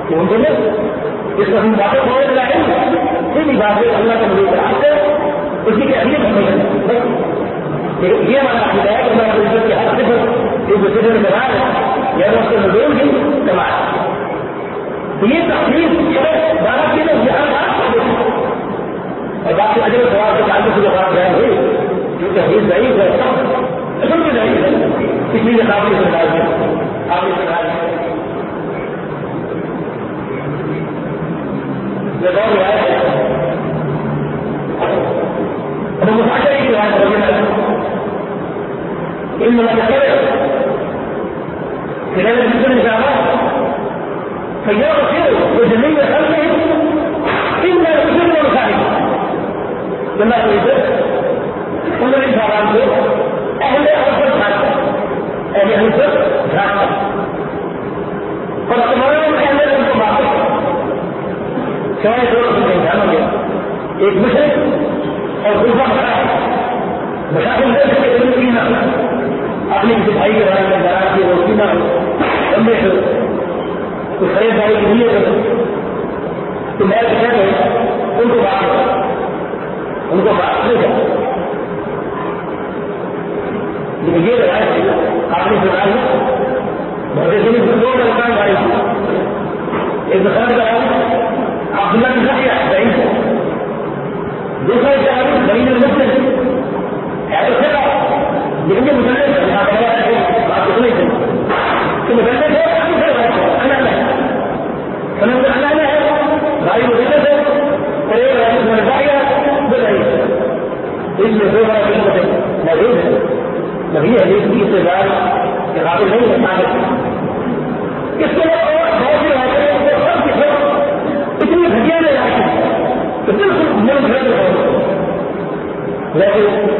کہ ان اس کو ہم باتیں سمجھ رہے ہیں یہ باتیں اللہ کے نظور سے اس کی کیفیت ہمیں یہ ہمارا عقیدہ ہے کہ اللہ کے کے ہر صفر جو دوسرے میں کما ہے، یا اس کے نظور بھی کما تو یہ تقریب بارہ چیزیں ہر بات اور باقی اجر سوال کے تعلق سے جو بات بیان ہوئی کیونکہ حدیث ضعیف ہے قسم کی ضعیف ہے۔ اس لیے قابل سرکار سرکار ہے یہ کی میں بدار إيه هذا أنا متعجب هذا الرجل إنما تكلم خلال السنة شعبان. فجاء خير وجميع خلقه إلا يقدر ويساعد لما يقدر ومن يدفع عنه أهل أهل أهل أهل الفقه فقد أمرهم أن سوائے دو رسم انسان ہو گیا، ایک مشرق اور دوسرا بڑا مشاہد دے سکے علم کی نہ اپنی کسی بھائی کے بارے میں بارات کی روشنی نہ ہو لمبے سے تو خرید بھائی کے لیے کرو تو میں کہتے ہیں ان کو بات کرو۔ ان کو بات نہیں کرتا لیکن یہ روایت آپ نے سنا ہے بہت سے دو لڑکا گاڑی ایک دفعہ کا عبد الله بن يحيى بعيد بخير تعرف بعيد المسلم هذا ثقة لأنه مثلث هذا لا يعرف بعض الطريق المثلث هو أنا أنا أنا فنقول أنا أنا غير مثلث طريق رئيس من الداعية بالعيد إلا هو رئيس المسلم موجودة ما هي ليس في استدلال يقابل غير المعرفة يستمر الديانة يحكم بتدخل من غير الغرب لكن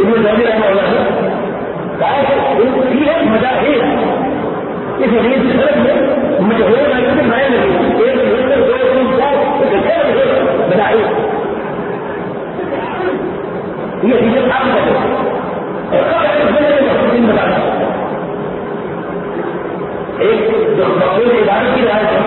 ابن تيمية رحمه الله تعالوا في اسم ده إيه؟ اسم دي انت سلام ومتغير ما يكتب معانا إيه اللي يقدر هو يكون بتاع بتاع إيه؟ هي دي جت عقدة القاعدة الثانية المفروضين بتاعنا إيه؟ دكتور يبقى كده عارف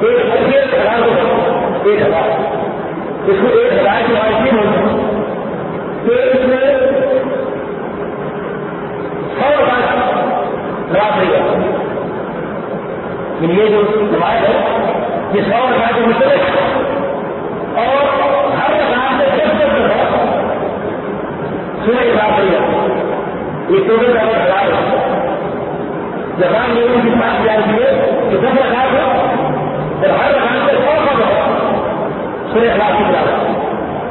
ایک ایک ہزار ایک ہزار اس کو ایک ہزار کی بات اس میں سو ہزار رات نہیں ہوتا یہ جو نماز ہے، یہ سو ہزار کے اور ہر رات سے دس دس ہزار سورج نہیں یہ ٹوٹل کا ہزار زبان لوگوں کی بات جانتی ہے کہ دس ہزار ہے ہر رقم سے سو سو بہت سورج خلاف کی طرح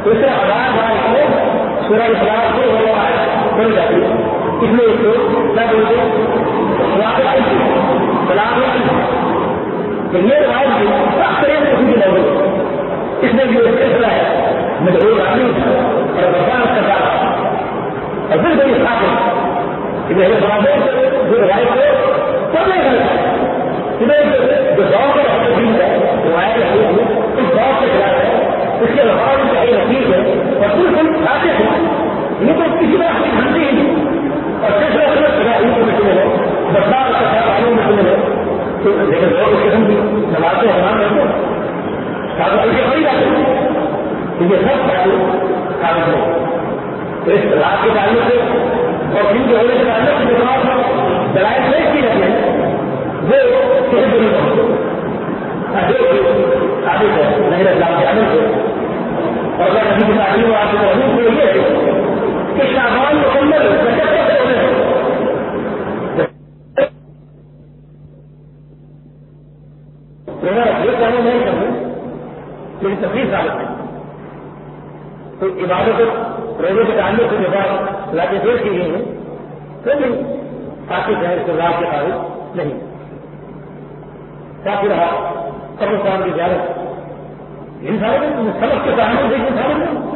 تو اس ہزار بار کو سورج خلاف سے وہ آج بن جاتی ہے۔ اس لیے اس کو کیا بولتے سلام تو یہ روایت بھی سب طرح کسی کی موجود اس میں جو فیصلہ ہے، مجبور آدمی اور برداشت کرتا اور پھر کوئی خاص ہے۔ کہ میرے سامنے جو روایت کو سب نہیں کرتا جو گاؤں كده وقالوا تحقيقها فيه كده وقلتم عقيقها نقول في كده عقيق عندين الشيخ لا خلص لا يقول كده لا بس بعض الشيخ يقول كده لا لكن بقول الكلام دي لما عقيقها معنا يقول. هذا أول شيء قريبا إذا خلص عليه هذا هو. العقيقة عن نفسه وفي جهولة عن نفسه بطرافة دلائل ليس فيها يعني زي تحب النظام هذا هو. عقيقة نحن نتعامل عن نفسه اور اگر کی تعلیم آپ کو یہ ہے کہ شاہبان مکمل میرا یہ کہنا نہیں کروں لیکن تفریح ثابت ہے۔ تو عبادت روزے کے تعلق سے جب لاتے پیش کی گئی تو نہیں کافی شہر سے کے قابل نہیں۔ کافی رہا قبرستان کی زیارت انسانوں کو سبق کے سامنے دیکھ انسانوں کو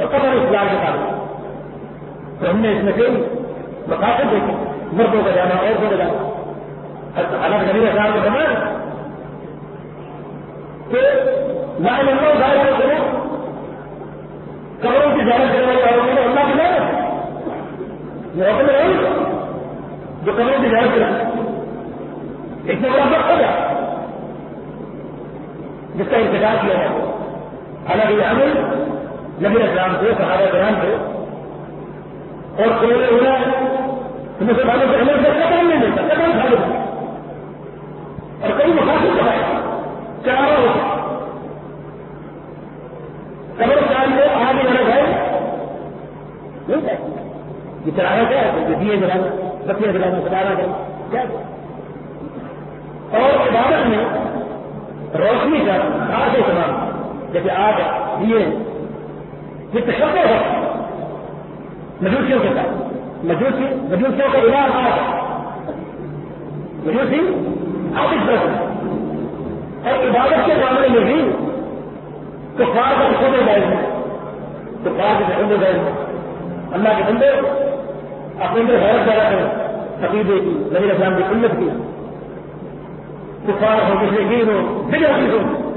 الطبري في العرض قالوا وهن اثنتين مقاصد لكن برضو قد أنا غير قد أنا حالات كبيرة هو العرض كمان مع ان الله ظاهر القلوب كبروا في زمان كلمة الأولين والله كمان يقول العلم. بقبول في زمان كلمة إحنا مرافق قدر بس ارتفاع في على بيعمل نبی اسلام سے صحابہ کرام سے اور کوئی ہونا ہے، تو مسلمانوں کے عمل سے قدم نہیں ملتا، قدم کھا لیتا اور کئی مقاصد کا ہے چاروں ہوتا قبرستان کو آگے جانا جائے نہیں چاہیے یہ چلانا کیا ہے دیے جلانا بکیاں جلانا سلانا کرنا کیا؟ اور عبادت میں روشنی کا خاص اہتمام، جیسے آگ دیے یہ تشدد ہے مجوسیوں کے ساتھ۔ مجوسی مجوسیوں کا علاج آگ مجوسی آپ اس طرح اور عبادت کے معاملے میں بھی تو فار کا خود جائز ہے۔ تو فار کے خود جائز ہے۔ اللہ کے بندے اپنے اندر حیرت پیدا کریں۔ عقیدے کی، نبی اسلام کی سنت کی۔ کفار ہو مشرقین ہو بگڑ ہو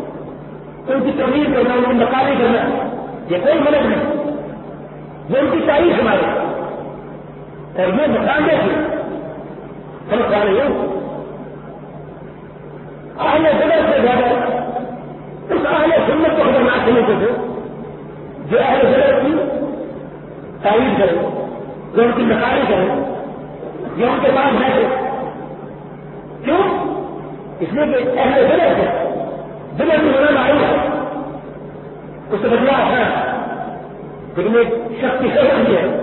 ان کی تبدیل کرنا، ان کی نقابی کرنا۔ یہ کوئی مدد نہیں وہ ان کی تاریخ ہمارے اور یہ نقصان دے تھے ہم سارے آنے جگہ سے زیادہ اس آنے سنت کو خطرناک سمجھتے تھے جو اہل جگہ کی تعریف کرے جو ان کی نقابی کرے جو ان کے پاس بیٹھے کیوں اس لیے کہ اہل جگہ سے جگہ کی ہونا آئی اس سے بدلا ہے۔ لیکن ایک شخص کی شہر ہے۔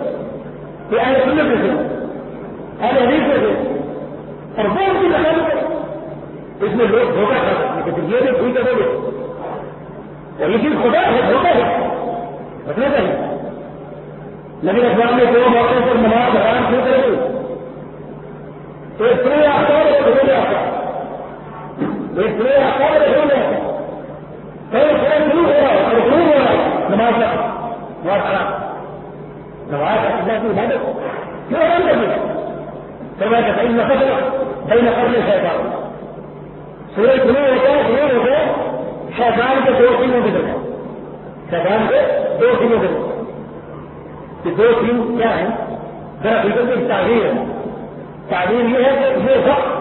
کہ اہل سنت سے اہل حدیث سے اور وہ ان کی نقابی اس میں لوگ دھوکہ کھا سکتے ہیں۔ یہ بھی ٹھیک ہے وہ اور یہ چیز خدا ہے، دھوکہ ہے۔ رکھنا چاہیے۔ نبی اسلام نے دو موقع پر نماز حرام کیوں کرے گی؟ ایک پورے آتا ہے ایک پورے آتا۔ ایک پورے آتا ہے ایک پورے آتا۔ پہلے پورے شروع ہو رہا ہے۔ موافق موافق لو عاشت لا تقول لا لم تقول. كذلك فإن خطر بين قبل شيطان سويت ما وكان ما وكان شيطان تتوكل بدون شيطان تتوكل بدون تتوكل يعني ده في بدل تعبير تعبير يهدف هو فقط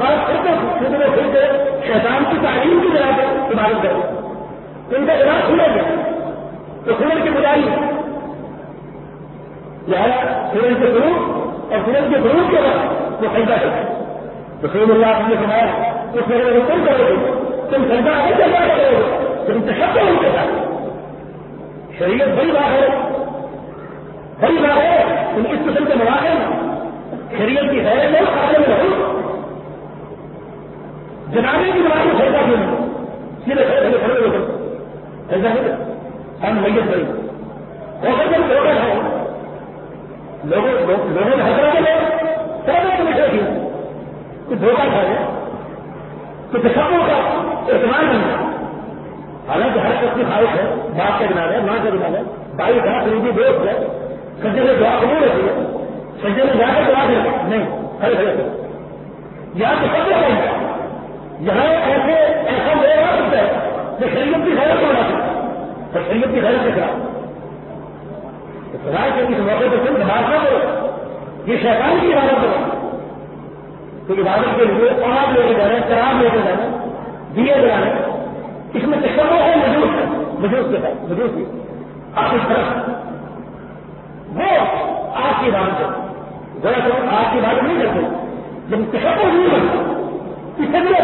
کی تعبیر ہے تعبیر یہ ہے شیطان کی تعلیم کی طرح پر عبادت کرو تو ان کا علاج کھلے گا تو سورج کی بجائی۔ لہٰذا سورج کے گرو اور سورج کے گرو کے بعد وہ سجدہ کرتے تو سورج اللہ نے سنایا اس میں تم کرو گے۔ تم سجدہ نہیں کرنا کرو گے؟ تم تشکر ان کے ساتھ شریعت بڑی بات ہے۔ بڑی بات ہے۔ تم اس قسم کے مواقع شریعت کی حیرت میں کھانے میں رہو جنانے کی بات میں سجدہ کیوں نہیں سیدھے کھڑے کھڑے ہو کر سجدہ نہیں ہم میت بڑی ہو سکتے دھوکہ ہے لوگوں لوگوں نے حضرت میں سب مشرے کی کہ دھوکہ کھا جائے کہ دشموں کا اعتماد نہیں ہے حالانکہ ہر شخص کی خواہش ہے باپ کا دماغ ہے، ماں کا دماغ ہے۔ بھائی کا خریدی دوست ہے۔ سجے میں دعا قبول ہوتی ہے۔ سجے میں جا کر دعا دے نہیں، کھڑے کھڑے یہاں تو سب ہے یہاں ایسے ایسا لوگ آ سکتا ہے جو شریعت کی خیرت ہونا چاہیے اور شریعت کی خیرت کے خلاف خدا کے اس موقع پہ صرف دماغ نہ کرو یہ شیطان کی عبادت کرو۔ تو عبادت کے لیے آگ لے کے جانا، شراب لے کے جانا، دیے جانا اس میں تشکر ہے، مجوس ہے۔ مجوس کے ساتھ، مجوس کی۔ آپ کی طرف وہ آپ کی عبادت ہے ذرا تو آپ کی عبادت نہیں کرتے، لیکن تشکر نہیں کرتے۔ بالتمرير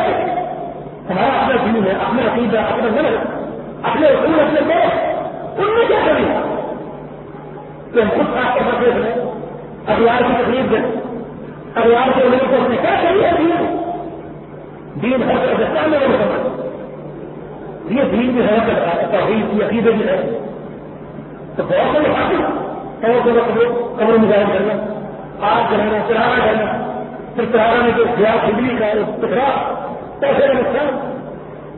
طبعا عقلها جنونها عقلها طيبة عقلها زمن عقلها يقولها في البلد كل شيء حبيبها كان خط أحسن تقريبا أبي عارف تقريبا أبي عارف يوم يقول كان شريعة دينه دين هذا إذا استعمل ولا هي دين هذا التوحيد هي في بين الناس التواصل الحقيقي تواصل قبل قبل مجاهد جنة قاعد جنة سلامة جنة تو بہت پھر چڑھانا میں جو گیا بجلی کا ٹکرا پیسے کا نقصان۔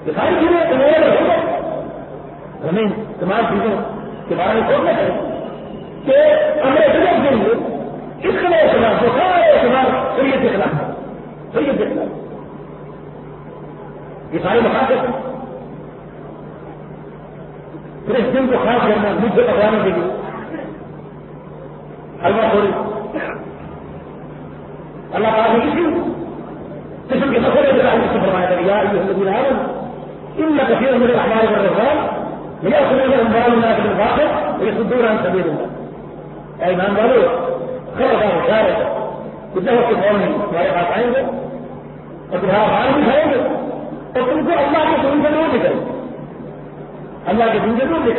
یہ ساری چیزیں تمہیں ہوگا ہمیں تمام چیزوں کے بارے میں سوچنا چاہیے کہ ہمیں سمجھ دیں گے کس کے لیے خلاف ہو سارے خلاف شریعت کے خلاف شریعت کے خلاف۔ یہ سارے مقاصد ہیں۔ پھر اس دن کو خاص کرنا، مجھے پکڑانے کے لیے۔ حلوہ تھوڑی الله تعالى يشوف تشوف كيف خرج الآن يشوف يا أيها الذين آمنوا. إن كثيرا من الأحبار والرهبان ليأخذون أموال الناس بالباطل ويصدون عن سبيل الله. أي ما قالوا خرج مشاركة يتوقف عمري ويقعد عنده. وتنهار عنه فيوجد وتقول الله يكون جنوبك الله يكون جنوبك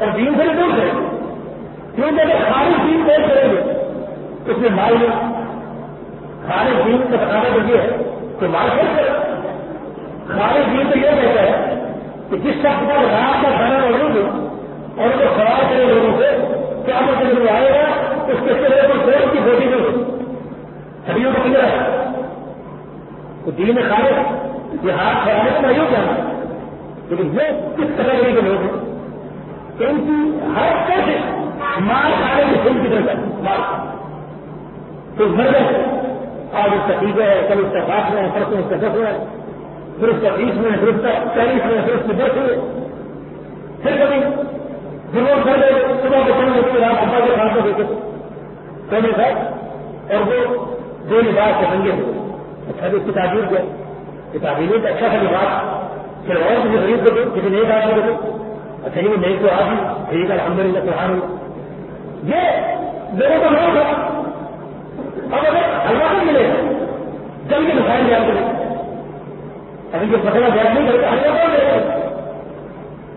اور دین سے دور کریں گے کیونکہ اگر خالص دین پیش کریں گے اس میں مال نہیں۔ خالص دین کا بتانا تو یہ ہے کہ مال پیش کرے خالص دین تو یہ کہتا ہے کہ جس شخص کا رات کا کھانا موجود ہو اور اس سوال کرے لوگوں سے کیا مطلب آئے گا، اس کے چہرے پر سوچ کی فوٹی نہیں ہڈیوں کو کلیئر ہے تو دین خالص یہ ہاتھ پھیلانے کا نہیں کیا لیکن یہ کس کیٹیگری کے لوگ ہیں؟ ان کی ہر کوشش مال کھانے کی فلم کی طرف مال تو مر گئے آج اس کا ٹیچر ہے، کل اس کا ساتھ میں پرسوں اس کا دس ہے۔ پھر اس کا بیس میں پھر اس کا چالیس میں پھر اس کے دس ہوئے پھر کبھی ضرور کر گئے صبح کے سمجھ کے رات ابا کے ساتھ دیتے کہنے تھا اور وہ دو لباس سے رنگے ہوئے۔ اچھا جو کتابیں گئے کتابیں تو اچھا تھا لباس پھر اور مجھے غریب دیکھو کسی نیک آدمی دیکھو اچھا یہ نیک تو آدمی ٹھیک ہے الحمد للہ سبحان یہ میرے کو نہیں تھا اب اگر ہلوا نہیں ملے جلد کے مسائل بیان کرے ابھی یہ مسئلہ بیان نہیں کرے ہلوا کون لے گا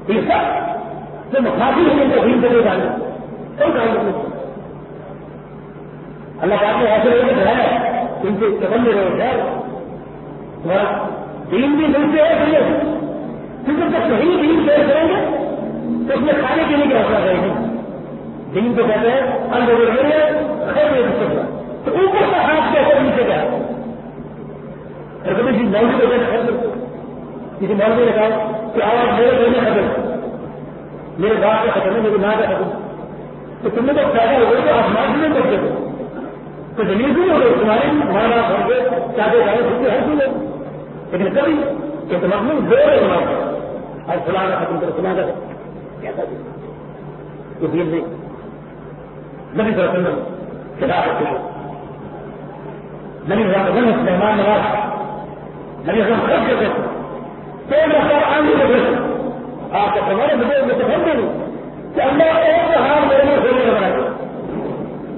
اس کا جو مخاطی ہے، ان کو دین کرنے والے کون کام کرتے اللہ پاک نے ایسے لوگ ہے ان کے قدم میں رہے۔ ہیں تمہارا دین بھی ملتے ہے بھائی کیونکہ جب صحیح دین پیش کریں گے تو اس میں کھانے پینے کی حوصلہ رہے گی دین کو کہتے ہیں اندر خیر تو اوپر کا ہاتھ کیسے نیچے کا اور کبھی کسی مولوی کو خیر کسی مولوی نے کہا کہ آواز میرے گھر میں ختم۔ میرے باپ کا ختم ہے میری ماں کا ختم۔ تو تم نے تو پیدا ہو گئے تو آسمان میں کرتے ہو تو زمین بھی ہو گئی تمہارے بھی تمہارا گھر کے چاہتے جانے چھوٹے ہر چیز لیکن کبھی کہ تم اپنے دو تمہارا اور فلاں کا ختم کرو، فلاں کا۔ يبين لي النبي صلى الله عليه وسلم كذا النبي صلى الله عليه وسلم سليمان واضح النبي صلى الله عليه وسلم كيف صار عنده بس آه تتمرن بدون تتفضل كأنه إيه هذا اللي هو سوريا بنادي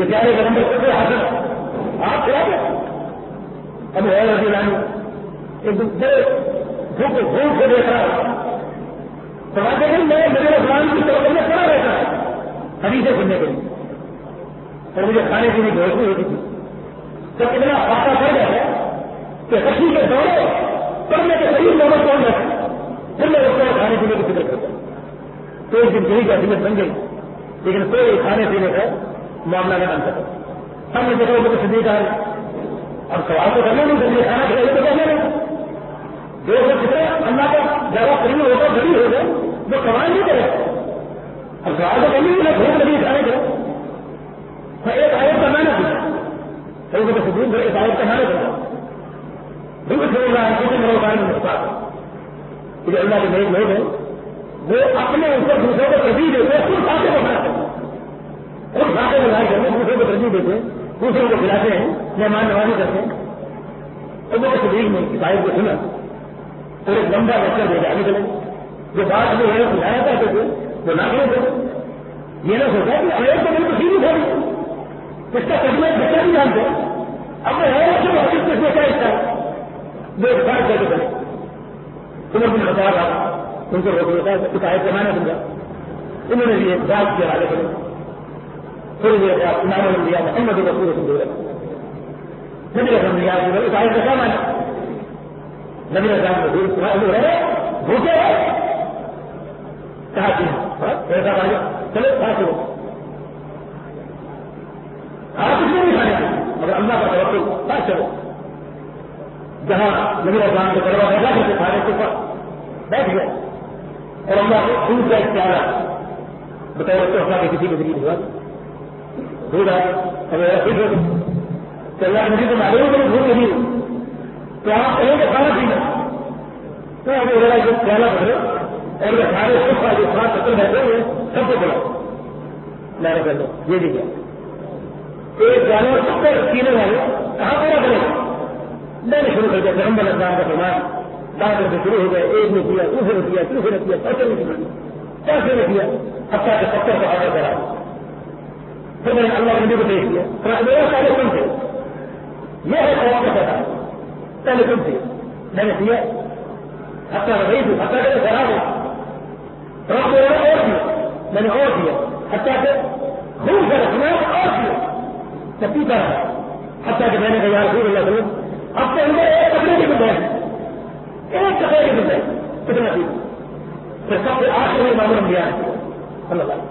یہ چارے کے نمبر کی حاصل آپ کیا اب ہے رضی لانی ایک دوسرے بھوک بھوک سے دیکھ رہا سماج میں میں میرے اسلام کی طرف میں کھڑا رہتا ہے ابھی سے سننے کے لیے۔ اور مجھے کھانے پینے کی روشنی ہوتی تھی۔ تو اتنا پاتا پڑ جاتا کہ رسی کے دورے پڑھنے کے صحیح نمبر کون رکھا پھر میں رکھتا ہوں کھانے پینے کی فکر کرتا تو ایک دن کہیں کی حیثیت بن گئی۔ لیکن کوئی کھانے پینے کا معاملہ نہیں بن سکتا ہم نے دیکھا وہ صدی کا اب سوال تو کرنا نہیں کریے کھانا کھلائیے تو کہنا نہیں جو وہ کتنا اللہ کا زیادہ قریب ہوگا بڑی ہوگا وہ سوال نہیں کرے۔ اب سوال تو کرنی نہیں بھوک لگی کھانے کرو ایک آیت کا میں نے پوچھا تو صدیق ایک آیت کا میں نے پوچھا اللہ کے نئے لوگ ہیں، وہ اپنے اوپر دوسروں کو ترجیح دیتے ہیں، خود کھاتے کو بنا کرتے دوسروں کو ترجیح دیتے ہیں، دوسروں کو کھلاتے ہیں، مہمان نوازی کرتے ہیں۔ تو وہ شریر میں کتاب کو سنا تو ایک لمبا بچہ دے کے آگے چلے۔ جو بات جو ہے سکھایا کرتے تھے، وہ نہ کرے تھے۔ یہ نہ سوچا کہ ایک تو بالکل سیدھی تھوڑی اس کا کبھی ایک بچہ بھی جانتے اب وہ ہے کہ وہ کس میں کیا حصہ ہے۔ وہ ایک بار کر کے بنے تمہیں بھی بتا رہا ان کو روک لیتا ہے شکایت کمانا دوں گا انہوں نے بھی ایک بات کے حوالے کرے تھوڑی دیر بعد امام نے لیا محمد رسول سے دور نبی رسم لیا شکایت کا کیا مانا نبی رسام رسول تمہارے ہے بھوکے ہے کہا کہ ایسا بھائی چلو کھا چلو۔ آپ کچھ نہیں کھانے مگر اللہ کا توقع کھا چلو۔ جہاں نبی اسلام کے دروازہ بیٹھا کرتے سارے کے پاس بیٹھ گئے۔ اور اللہ کو دودھ کا اختیار بتاؤ تو اللہ کے کسی کو ذریعے ہوا۔ دودھ اب معلوم ہے نہیں تو آپ کہیں گے کھانا پینا تو ابھی میرا جو اور سارے جو ستر بیٹھے ہوئے سب کو میں نے کر دو یہ بھی کیا۔ ایک جانور ستر پینے والے کہاں پورا کرے؟ گا میں نے شروع کر دیا۔ پیغمبر اسلام کا فرمان ڈاکٹر سے شروع ہو گئے ایک نے کیا، دوسرے نے کیا، تیسرے نے کیا چوتھے نے کیا۔ چوتھے نے کیا۔ ہفتہ کے پتھر کو آڈر کرا بمن الله يجيب بيتي فأدعوك على كنتي يا هو كتبها قال كنتي لا نسيا حتى رغيته حتى كده فراغه رغبه لا أوفي من أوفي حتى خوف الأخلاق أوفي تبي برا حتى جبنا يا رسول الله صلى الله عليه وسلم حتى إذا إيه تقريبا بالله إيه تقريبا بالله كتبنا فيه في الصف الآخر من الأمر صلى الله عليه وسلم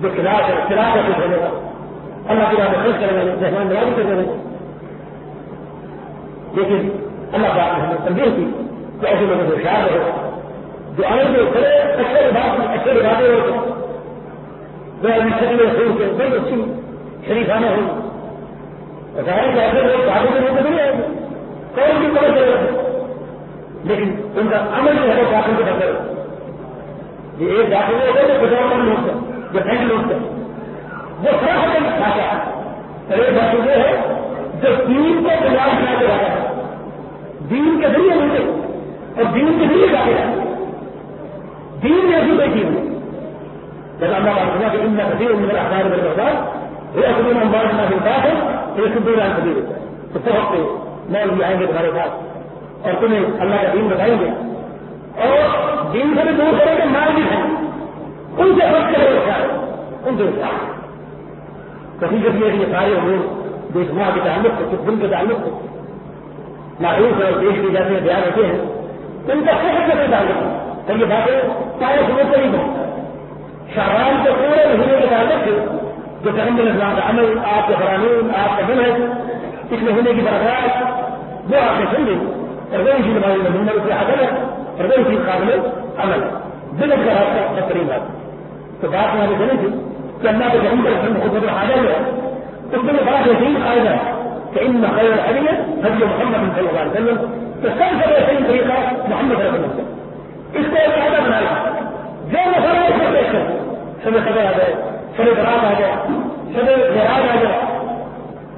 جو خلاف ہے خلاف ہے کچھ ہونے کا اللہ کی بات خرچ کرنے والے مہمان نوازی کرنے والے لیکن اللہ پاک نے ہمیں تنظیم کی کہ ایسے لوگوں سے ہوشیار رہے جو عمل کے بڑے اچھے لباس میں اچھے لبادے ہوتے وہ ابھی شکل رسول کے بڑی اچھی شریفانہ ہوئی ظاہر کہ ایسے لوگ بھاگوں کے روپ میں نہیں آئے گے کون کی طرح چلے لیکن ان کا عمل جو ہے وہ داخل کے بغیر یہ ایک داخل ہوتا ہے جو پچاس لوگ جو ٹھنڈ لوگ کا وہ سراہر بھاشا ہے ایک بات یہ ہے، جو دین کو تیار بنا کے رکھا ہے دین کے ذریعے ملتے اور دین کے ذریعے جاتے ہیں دین میں بھی کوئی چیز نہیں جب اللہ کا کہ ان میں کبھی ان میرا ہزار روپئے ہوتا یہ اصل میں امبار نہ ملتا ہے تو یہ سب لاکھ کبھی ہوتا ہے۔ تو بہت سے مول بھی آئیں گے تمہارے پاس اور تمہیں اللہ کا دین بتائیں گے۔ اور دین سے بھی دور کریں گے مال بھی ہیں ان انت أفكر يا انت تقريبا في قاري امور دیکھنا کے تعلق سے کس دن کے تعلق سے معروف اور دیش کے جاتے بیان ہوتے ہیں ان کا کہہ کے تعلق سے یہ باتیں سارے سنے پر ہی شاہان کے پورے مہینے کے تعلق سے جو پیغمبر اسلام کا عمل آپ کے قرآن آپ کا دل ہے اس مہینے کی برکات وہ آپ نے سن لی ہردے کی نمائندہ مہینہ اس کے حاصل ہے ہردے کی قابل عمل. دل کا رابطہ بہترین رابطہ تضاف هذا الجنس لما تجعل عند خطبة الحاجة قلت له فلا شيء أيضا فإن خير الحديث هدي محمد صلى الله عليه وسلم فاستنكر يسلم طريقة محمد صلى الله عليه وسلم. استوى هذا من هذا. جاء فلا يسلم يسلم سمي خبر هذا؟ سمي براب هذا؟ سمي غراب هذا؟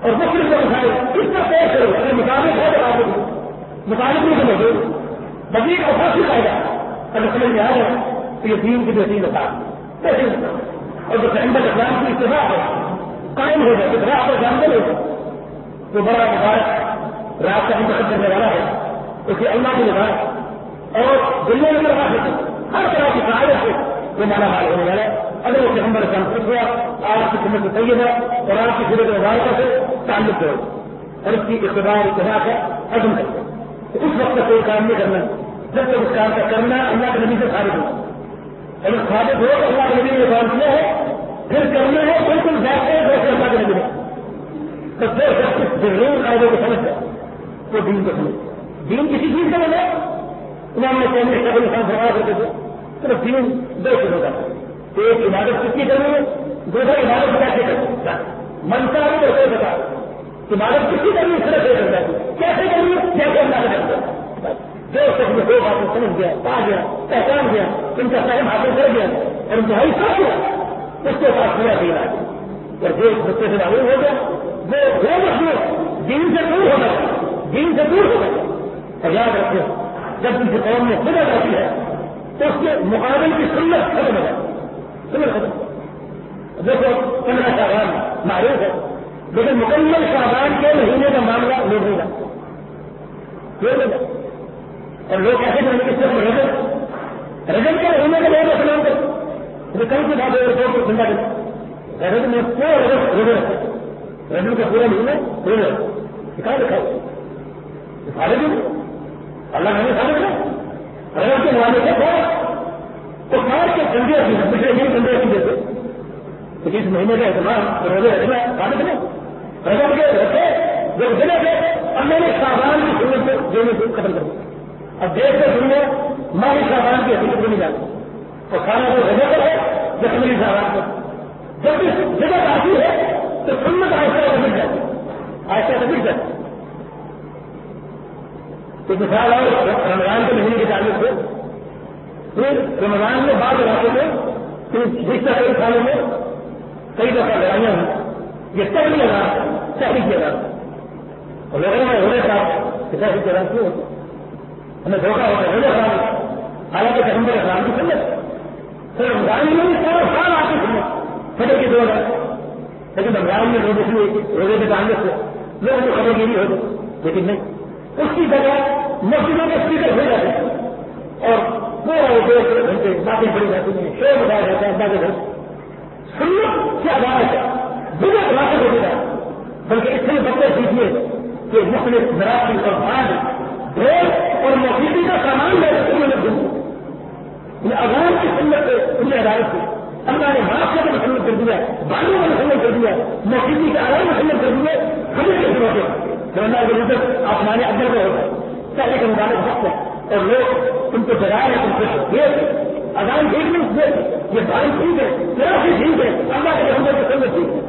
اور دوسری طرف ہے اس کا طے کرو اگر مطابق ہے تو آپ مطابق نہیں سمجھو مزید اور فاصل آئے گا اگر سمجھ میں آ جائے تو یہ دین کی بہترین ہوتا ہے اجلس عندك كلام في اتفاقه قائم هذا اتفاقه كلام دلوقتي وبرا مبارك راس عند حد المبارك وفي الله المبارك أو بالله المبارك هر طرح في فعاله من على هذا هو في عمر كان فتوى عارف كلمة طيبة قرآن في سورة المباركة تعلم دول رسي اختبار اتفاقه عدم كلمة اس وقت کوئی کام نہیں کرنا جب تک اس کام کا کرنا اللہ کے نبی سے خارج ہوگا یعنی اگر ثابت ہو تو اللہ کے نبی نے کام کیا ہے، پھر کرنا ہے، بالکل ویسے ویسے اللہ کے ملے تو پھر سب ضرور قاعدے کو سمجھ جائے تو دین کو سمجھ دین کسی چیز کا بنے امام نے کہنے کا انسان فرما کرتے تھے۔ صرف دین دو چیزوں کا ایک عبادت کس کی کرنی ہے؟ دوسرا عبادت کیسے کرنی منتا ہے تو بتا۔ عبادت کس کی کرنی ہے؟ صرف یہ کرتا ہے کیسے کرنی ہے؟ جیسے اللہ کا کرتا ہے؟ جو سب نے دو باتیں سمجھ گیا، پا گیا، پہچان گیا، ان کا سہم حاصل کر گیا، اور ان کو سب گیا اس کے پاس پورا دین آ گیا اور جو اس بچے سے معلوم ہو گیا، وہ وہ مشہور دین سے دور ہو گیا، دین سے دور ہو گیا۔ اور یاد رکھے جب کسی قوم میں خدا جاتی ہے، تو اس کے مقابل کی سنت ختم ہو جاتی سنت ختم۔ دیکھو پندرہ شاہبان معروف ہے، لیکن مکمل شاہبان کے مہینے کا معاملہ لوگ نہیں لوگ نہیں جاتا اور لوگ ایسے کریں کہ صرف رجب؟ رجب کے مہینے کے لوگ اسلام کرتے کئی کی بات رپورٹ کو زندہ کریں رجب میں پورا رجب روزے رکھا رجب کا پورا مہینہ روزے رکھا کہاں رکھا سارے بھی اللہ نے سارے رکھا رجب کے معاملے سے تھوڑا تو سارے کے ٹھنڈے رکھی ہیں پچھلے دن ٹھنڈے رکھی دیتے تو اس مہینے کا اعتماد روزے رکھنا ثابت نہیں رجب کے رکھے، جو ضلع تھے اب میں نے سامان کی سنت کو دینے سے ختم کر دیا۔ اب دیش سے سننے ماں سامان کی حقیقت نہیں جاتی تو کھانا تو جگہ پر ہے جسمانی سوال پر۔ جب اس جگہ آتی ہے، تو سنت آہستہ سے جاتی آہستہ سے مل جاتی تو مثال اور رمضان کے مہینے کے تعلق سے، پھر رمضان میں بعض علاقے میں، پھر جس طرح کئی سالوں میں کئی دفعہ لڑائیاں ہوئی۔ یہ سب لگا صحیح جگہ اور لوگوں میں ہونے کا صحیح جگہ کیوں ہوتی ہمیں دھوکہ ہوتا ہے ہونے کا حالانکہ پیغمبر اسلام کی سمجھ پھر رمضان میں بھی سارا سال آپ آتے تھے فٹے کے دور لیکن رمضان میں روزے سے روزے کے تعلق سے۔ لوگوں کو خبر گیری ہو گئی لیکن نہیں۔ اس کی جگہ مسجدوں کے اسپیکر ہو جاتے ہیں۔ اور پورا دو گھنٹے باتیں پڑی جاتی ہیں۔ شور بتایا جاتا ہے اللہ کے گھر سنت سے عدالت ہے۔ بنا خلاصہ ہو جائے بلکہ اس سے بچے سیکھیے کہ مختلف مراٹھی اور بھاگ ڈھول اور موسیقی کا سامان ہے اس میں یہ اغان کی سنت سے انہیں عدالت کی اللہ نے معاف کا مسلم کر دیا بالوں کا مسلم کر دیا، موسیقی کے آرام مسلم کر دیے ہمیں کیسے ہوتے جو اللہ کے نظر آسمانی ادر میں ہوتا ہے، پہلے کے مطابق وقت ہے اور لوگ ان کو جگائے ہیں، ان کو یہ اذان ٹھیک نہیں اس یہ بھائی ٹھیک ہے میرا بھی ٹھیک ہے۔ اللہ کے ہم کو سمجھ ٹھیک ہے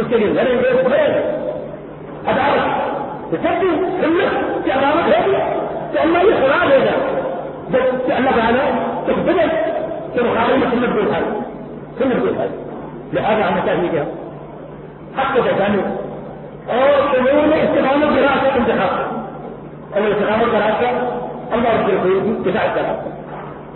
اس کے لیے لڑیں گے بڑے عدالت تسبب همك استعمارك هذه لأنه يخرع هذا بس تعلق على تخبرك ترخارية كل الدول هذه كل الدول هذه لهذا عم تهنيجها حقك تاني أو تنون استخدام الدراسة عند حقك أو استخدام الدراسة الله رب العالمين دفاع الدراسة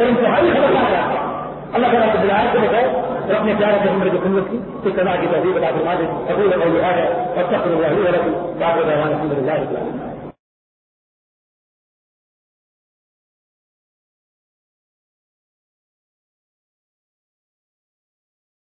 اور انتہائی خبردار ہے۔ اللہ تعالیٰ کو بلایا کو بتاؤ اور اپنے پیارے پیغمبر کی سنت کی تو سزا کی تحریر بتا دے۔ ابھی لگا ہے اور سب لوگ رہی بات باقی الحمد للہ